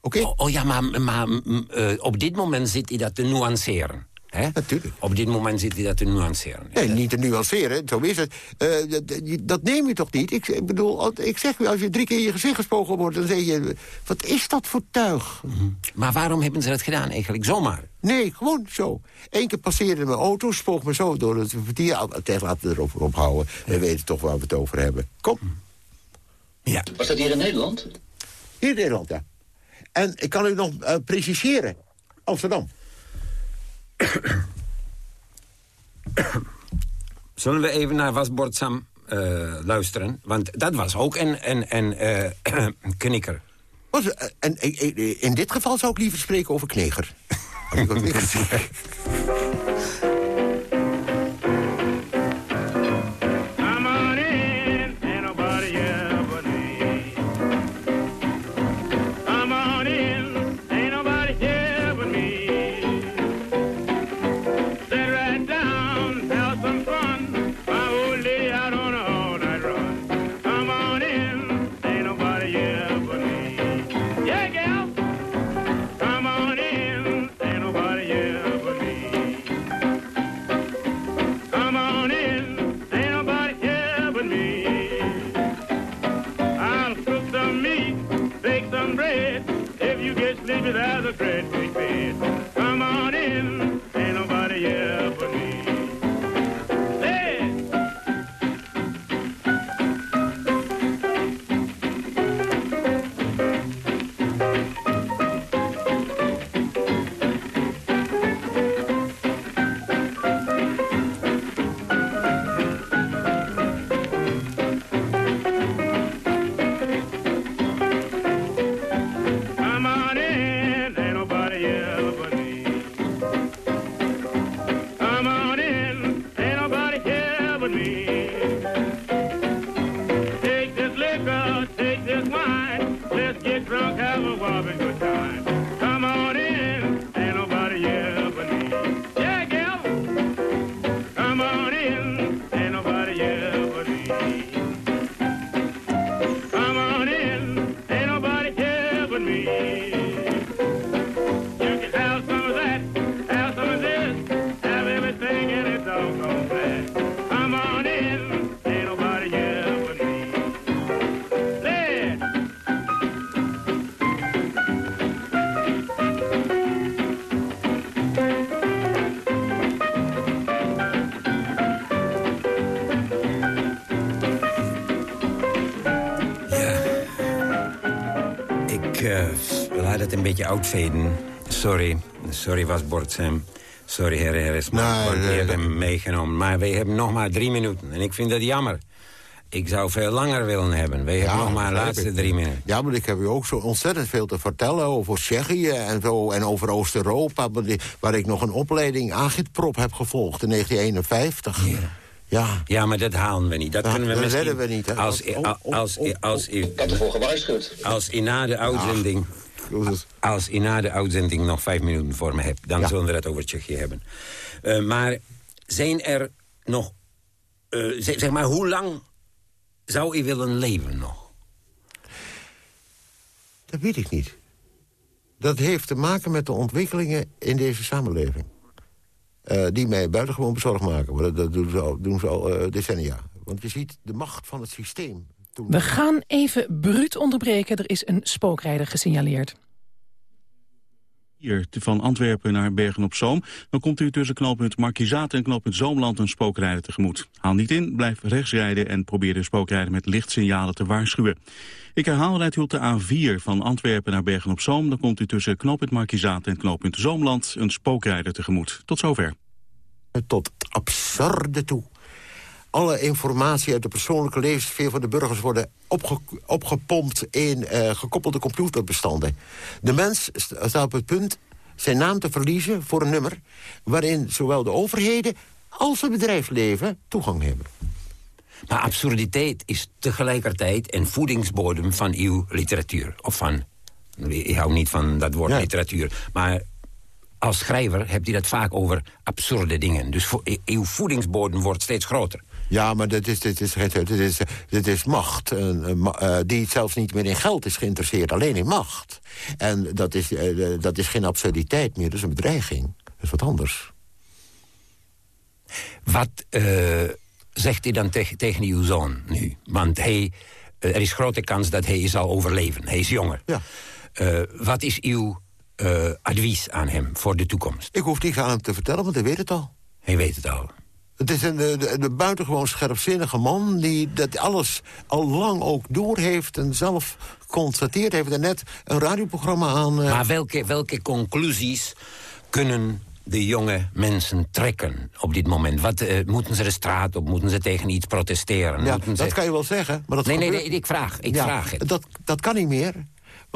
Speaker 6: Oké?
Speaker 5: Oh, oh ja, maar, maar eh, op dit moment zit hij dat te nuanceren. Hè?
Speaker 6: Natuurlijk.
Speaker 5: Op dit moment zit hij dat te nuanceren.
Speaker 6: Nee, niet te nuanceren, zo is het. Eh, dat, neem je toch niet? Ik, ik bedoel, als- ik zeg u, als je drie keer in je gezicht gespogen wordt... dan zeg je, wat is dat voor tuig?
Speaker 5: Maar waarom hebben ze dat gedaan eigenlijk? Zomaar.
Speaker 6: Nee, gewoon zo. Eén keer passeerde mijn auto, spoog me zo door het vertier. Ah, Tegen laten we erop ophouden. We weten toch waar we het over hebben. Kom,
Speaker 5: Ja.
Speaker 8: Was dat hier in Nederland?
Speaker 6: hier in Nederland, ja. En ik kan u nog eh, preciseren. Amsterdam. <coughs>
Speaker 5: Zullen we even naar Wasbord Sam eh, luisteren? Want dat was ook een, een, een eh, <coughs> knikker.
Speaker 6: Was, en eh, eh, in dit geval zou ik liever spreken over kneger. <laughs> <laughs>
Speaker 5: laat het een beetje uitveden. Sorry. Sorry, Wasbord Sam. Sorry, heer Harris, maar
Speaker 6: Nee,
Speaker 5: want
Speaker 6: nee,
Speaker 5: die hebben
Speaker 6: nee.
Speaker 5: hem meegenomen. Maar wij hebben nog maar drie minuten. En ik vind dat jammer. Ik zou veel langer willen hebben. Wij hebben nog maar de laatste drie minuten.
Speaker 6: Ja, maar ik heb u ook zo ontzettend veel te vertellen over Tsjechië en zo. En over Oost-Europa, waar ik nog een opleiding agitprop heb gevolgd in 1951. Ja.
Speaker 5: Ja, maar dat halen we niet. Dat
Speaker 6: Ja,
Speaker 5: kunnen we
Speaker 6: dat
Speaker 5: misschien...
Speaker 6: redden we niet, hè?
Speaker 5: Als,
Speaker 6: Oh, oh, oh,
Speaker 5: als,
Speaker 6: oh,
Speaker 5: als,
Speaker 8: Ik had ervoor gewaarschuwd.
Speaker 5: als u na de uitzending... Als na de uitzending nog vijf minuten voor me hebt... dan
Speaker 6: Ja.
Speaker 5: zullen we het over Tsjechië hebben. Eh, maar zijn er nog... eh, zeg, maar, hoe lang zou u willen leven nog?
Speaker 6: Dat weet ik niet. Dat heeft te maken met de ontwikkelingen in deze samenleving. Eh, die mij buitengewoon bezorgd maken. Maar dat, doen ze al, doen ze al eh, decennia. Want je ziet de macht van het systeem. Toen...
Speaker 4: We gaan even bruut onderbreken. Er is een spookrijder gesignaleerd.
Speaker 9: Van Antwerpen naar Bergen-op-Zoom... dan komt u tussen knooppunt Markizaat en knooppunt Zoomland een spookrijder tegemoet. Haal niet in, blijf rechts rijden en probeer de spookrijder met lichtsignalen te waarschuwen. Ik herhaal, rijdt u op de A4 van Antwerpen naar Bergen-op-Zoom... dan komt u tussen knooppunt Markizaat en knooppunt Zoomland een spookrijder tegemoet. Tot zover.
Speaker 6: tot absurde toe. Alle informatie uit de persoonlijke levenssfeer van de burgers... worden opge- opgepompt in eh, gekoppelde computerbestanden. De mens st- staat op het punt zijn naam te verliezen voor een nummer... waarin zowel de overheden als het bedrijfsleven toegang hebben.
Speaker 5: Maar absurditeit is tegelijkertijd een voedingsbodem van uw literatuur. Of van, ik hou niet van dat woord
Speaker 6: Ja.
Speaker 5: literatuur. Maar als schrijver hebt u dat vaak over absurde dingen. Dus vo- uw voedingsbodem wordt steeds groter.
Speaker 6: Ja, maar dit is, dit is, dit is, dit is macht. Ma- eh, die zelfs niet meer in geld is geïnteresseerd, alleen in macht. En dat is, eh, eh, dat is geen absurditeit meer, dat is een bedreiging. Dat is wat anders.
Speaker 5: Wat eh, zegt u dan teg- tegen uw zoon nu? Want hij, eh, er is grote kans dat hij zal overleven. Hij is jonger.
Speaker 6: Ja.
Speaker 5: Eh, wat is uw eh, advies aan hem voor de toekomst?
Speaker 6: Ik hoef niets aan hem te vertellen, want hij weet het al.
Speaker 5: Hij weet het al.
Speaker 6: Het is een, de buitengewoon scherpzinnige man... die dat alles al lang ook doorheeft en zelf constateert. Hij heeft er net een radioprogramma aan... eh,
Speaker 5: Maar welke, welke conclusies kunnen de jonge mensen trekken op dit moment? Wat, eh, moeten ze de straat op? Moeten ze tegen iets protesteren?
Speaker 6: ja, dat kan je wel zeggen, maar dat
Speaker 5: Nee, nee, nee, ik vraag, ik
Speaker 6: Ja,
Speaker 5: vraag het.
Speaker 6: Dat, dat kan niet meer.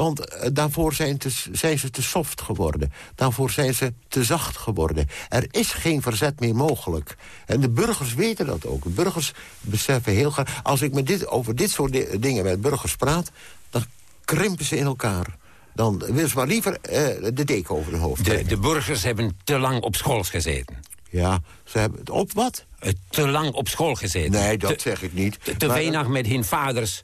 Speaker 6: Want eh, daarvoor zijn, te, zijn ze te soft geworden. Daarvoor zijn ze te zacht geworden. Er is geen verzet meer mogelijk. En de burgers weten dat ook. De burgers beseffen heel graag... Als ik met dit, over dit soort di- dingen met burgers praat... dan krimpen ze in elkaar. Dan willen ze maar liever eh, de deken over hun hoofd
Speaker 5: De, de burgers hebben te lang op school gezeten.
Speaker 6: Ja, ze hebben op wat?
Speaker 5: Eh, Te lang op school gezeten.
Speaker 6: Nee, dat
Speaker 5: te,
Speaker 6: zeg ik niet.
Speaker 5: te, te
Speaker 6: Maar-
Speaker 5: weinig met hun vaders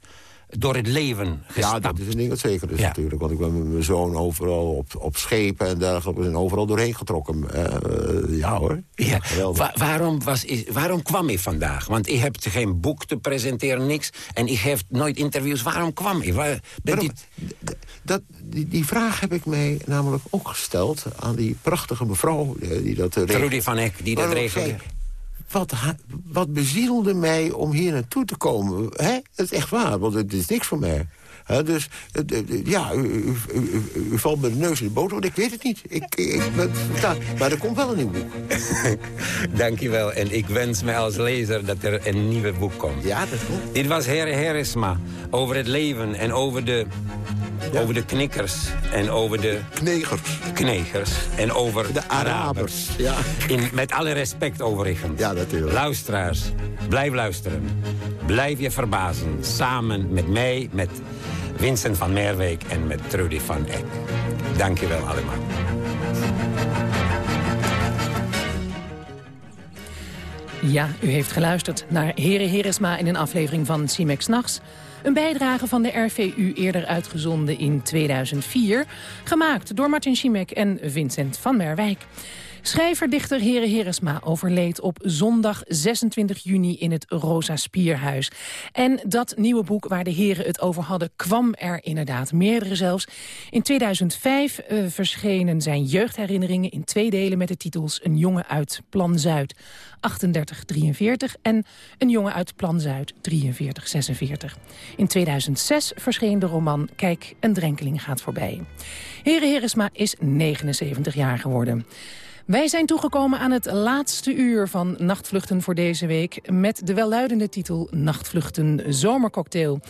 Speaker 5: door het leven gestapt.
Speaker 6: Ja, dat is een ding dat zeker is
Speaker 5: Ja.
Speaker 6: natuurlijk. Want ik ben met mijn zoon overal op, op schepen en dergelijke. We zijn overal doorheen getrokken. Eh, eh, ja hoor.
Speaker 5: Ja. Wa- waarom, was, is, waarom kwam hij vandaag? Want je hebt geen boek te presenteren, niks. En je geeft nooit interviews. Waarom kwam hij? Waar, bent
Speaker 6: Waarom-
Speaker 5: u-
Speaker 6: d- dat, die, die vraag heb ik mij namelijk ook gesteld aan die prachtige mevrouw eh, die dat...
Speaker 5: Trudy van Eck, die dat
Speaker 6: ik
Speaker 5: regelde.
Speaker 6: Wat, wat bezielde mij om hier naartoe te komen? Hè? Dat is echt waar, want het is niks voor mij. Dus ja, u, u, u- u- u valt met de neus in de boter, want ik weet het niet. Ik, ik ben, maar er komt wel een nieuw boek. <laughs>
Speaker 5: Dankjewel. En ik wens mij als lezer dat er een nieuwe boek komt.
Speaker 6: Ja, dat komt.
Speaker 5: Dit was Herre Herresma over het leven en over de, over de knikkers en over de
Speaker 6: Knegers.
Speaker 5: knegers en over
Speaker 6: De Arabers. Ja.
Speaker 5: In, met alle respect overigens.
Speaker 6: Ja, natuurlijk.
Speaker 5: Luisteraars, blijf luisteren. Blijf je verbazen. Samen met mij, met Vincent van Merwijk en met Trudy van Eck. Dank je wel allemaal.
Speaker 4: Ja, u heeft geluisterd naar Heren Heresma in een aflevering van Cimex Nachts. Een bijdrage van de RVU eerder uitgezonden in 2004. Gemaakt door Martin Schimek en Vincent van Merwijk. Schrijver-dichter Heren Heresma overleed op zondag 26 juni in het Rosa Spierhuis. En dat nieuwe boek waar de heren het over hadden kwam er inderdaad meerdere zelfs. In 2005 uh, verschenen zijn jeugdherinneringen in twee delen met de titels Een jongen uit Plan Zuid 3843 en Een jongen uit Plan Zuid 4346. In 2006 verscheen de roman Kijk, een drenkeling gaat voorbij. Heren Heresma is 79 jaar geworden. Wij zijn toegekomen aan het laatste uur van Nachtvluchten voor deze week... met de welluidende titel Nachtvluchten Zomercocktail.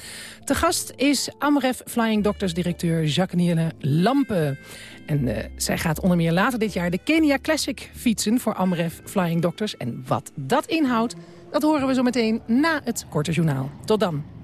Speaker 4: Te gast is Amref Flying Doctors directeur Jacqueline Lampe. En uh, zij gaat onder meer later dit jaar de Kenia Classic fietsen... voor Amref Flying Doctors. En wat dat inhoudt, dat horen we zo meteen na het korte journaal. Tot dan.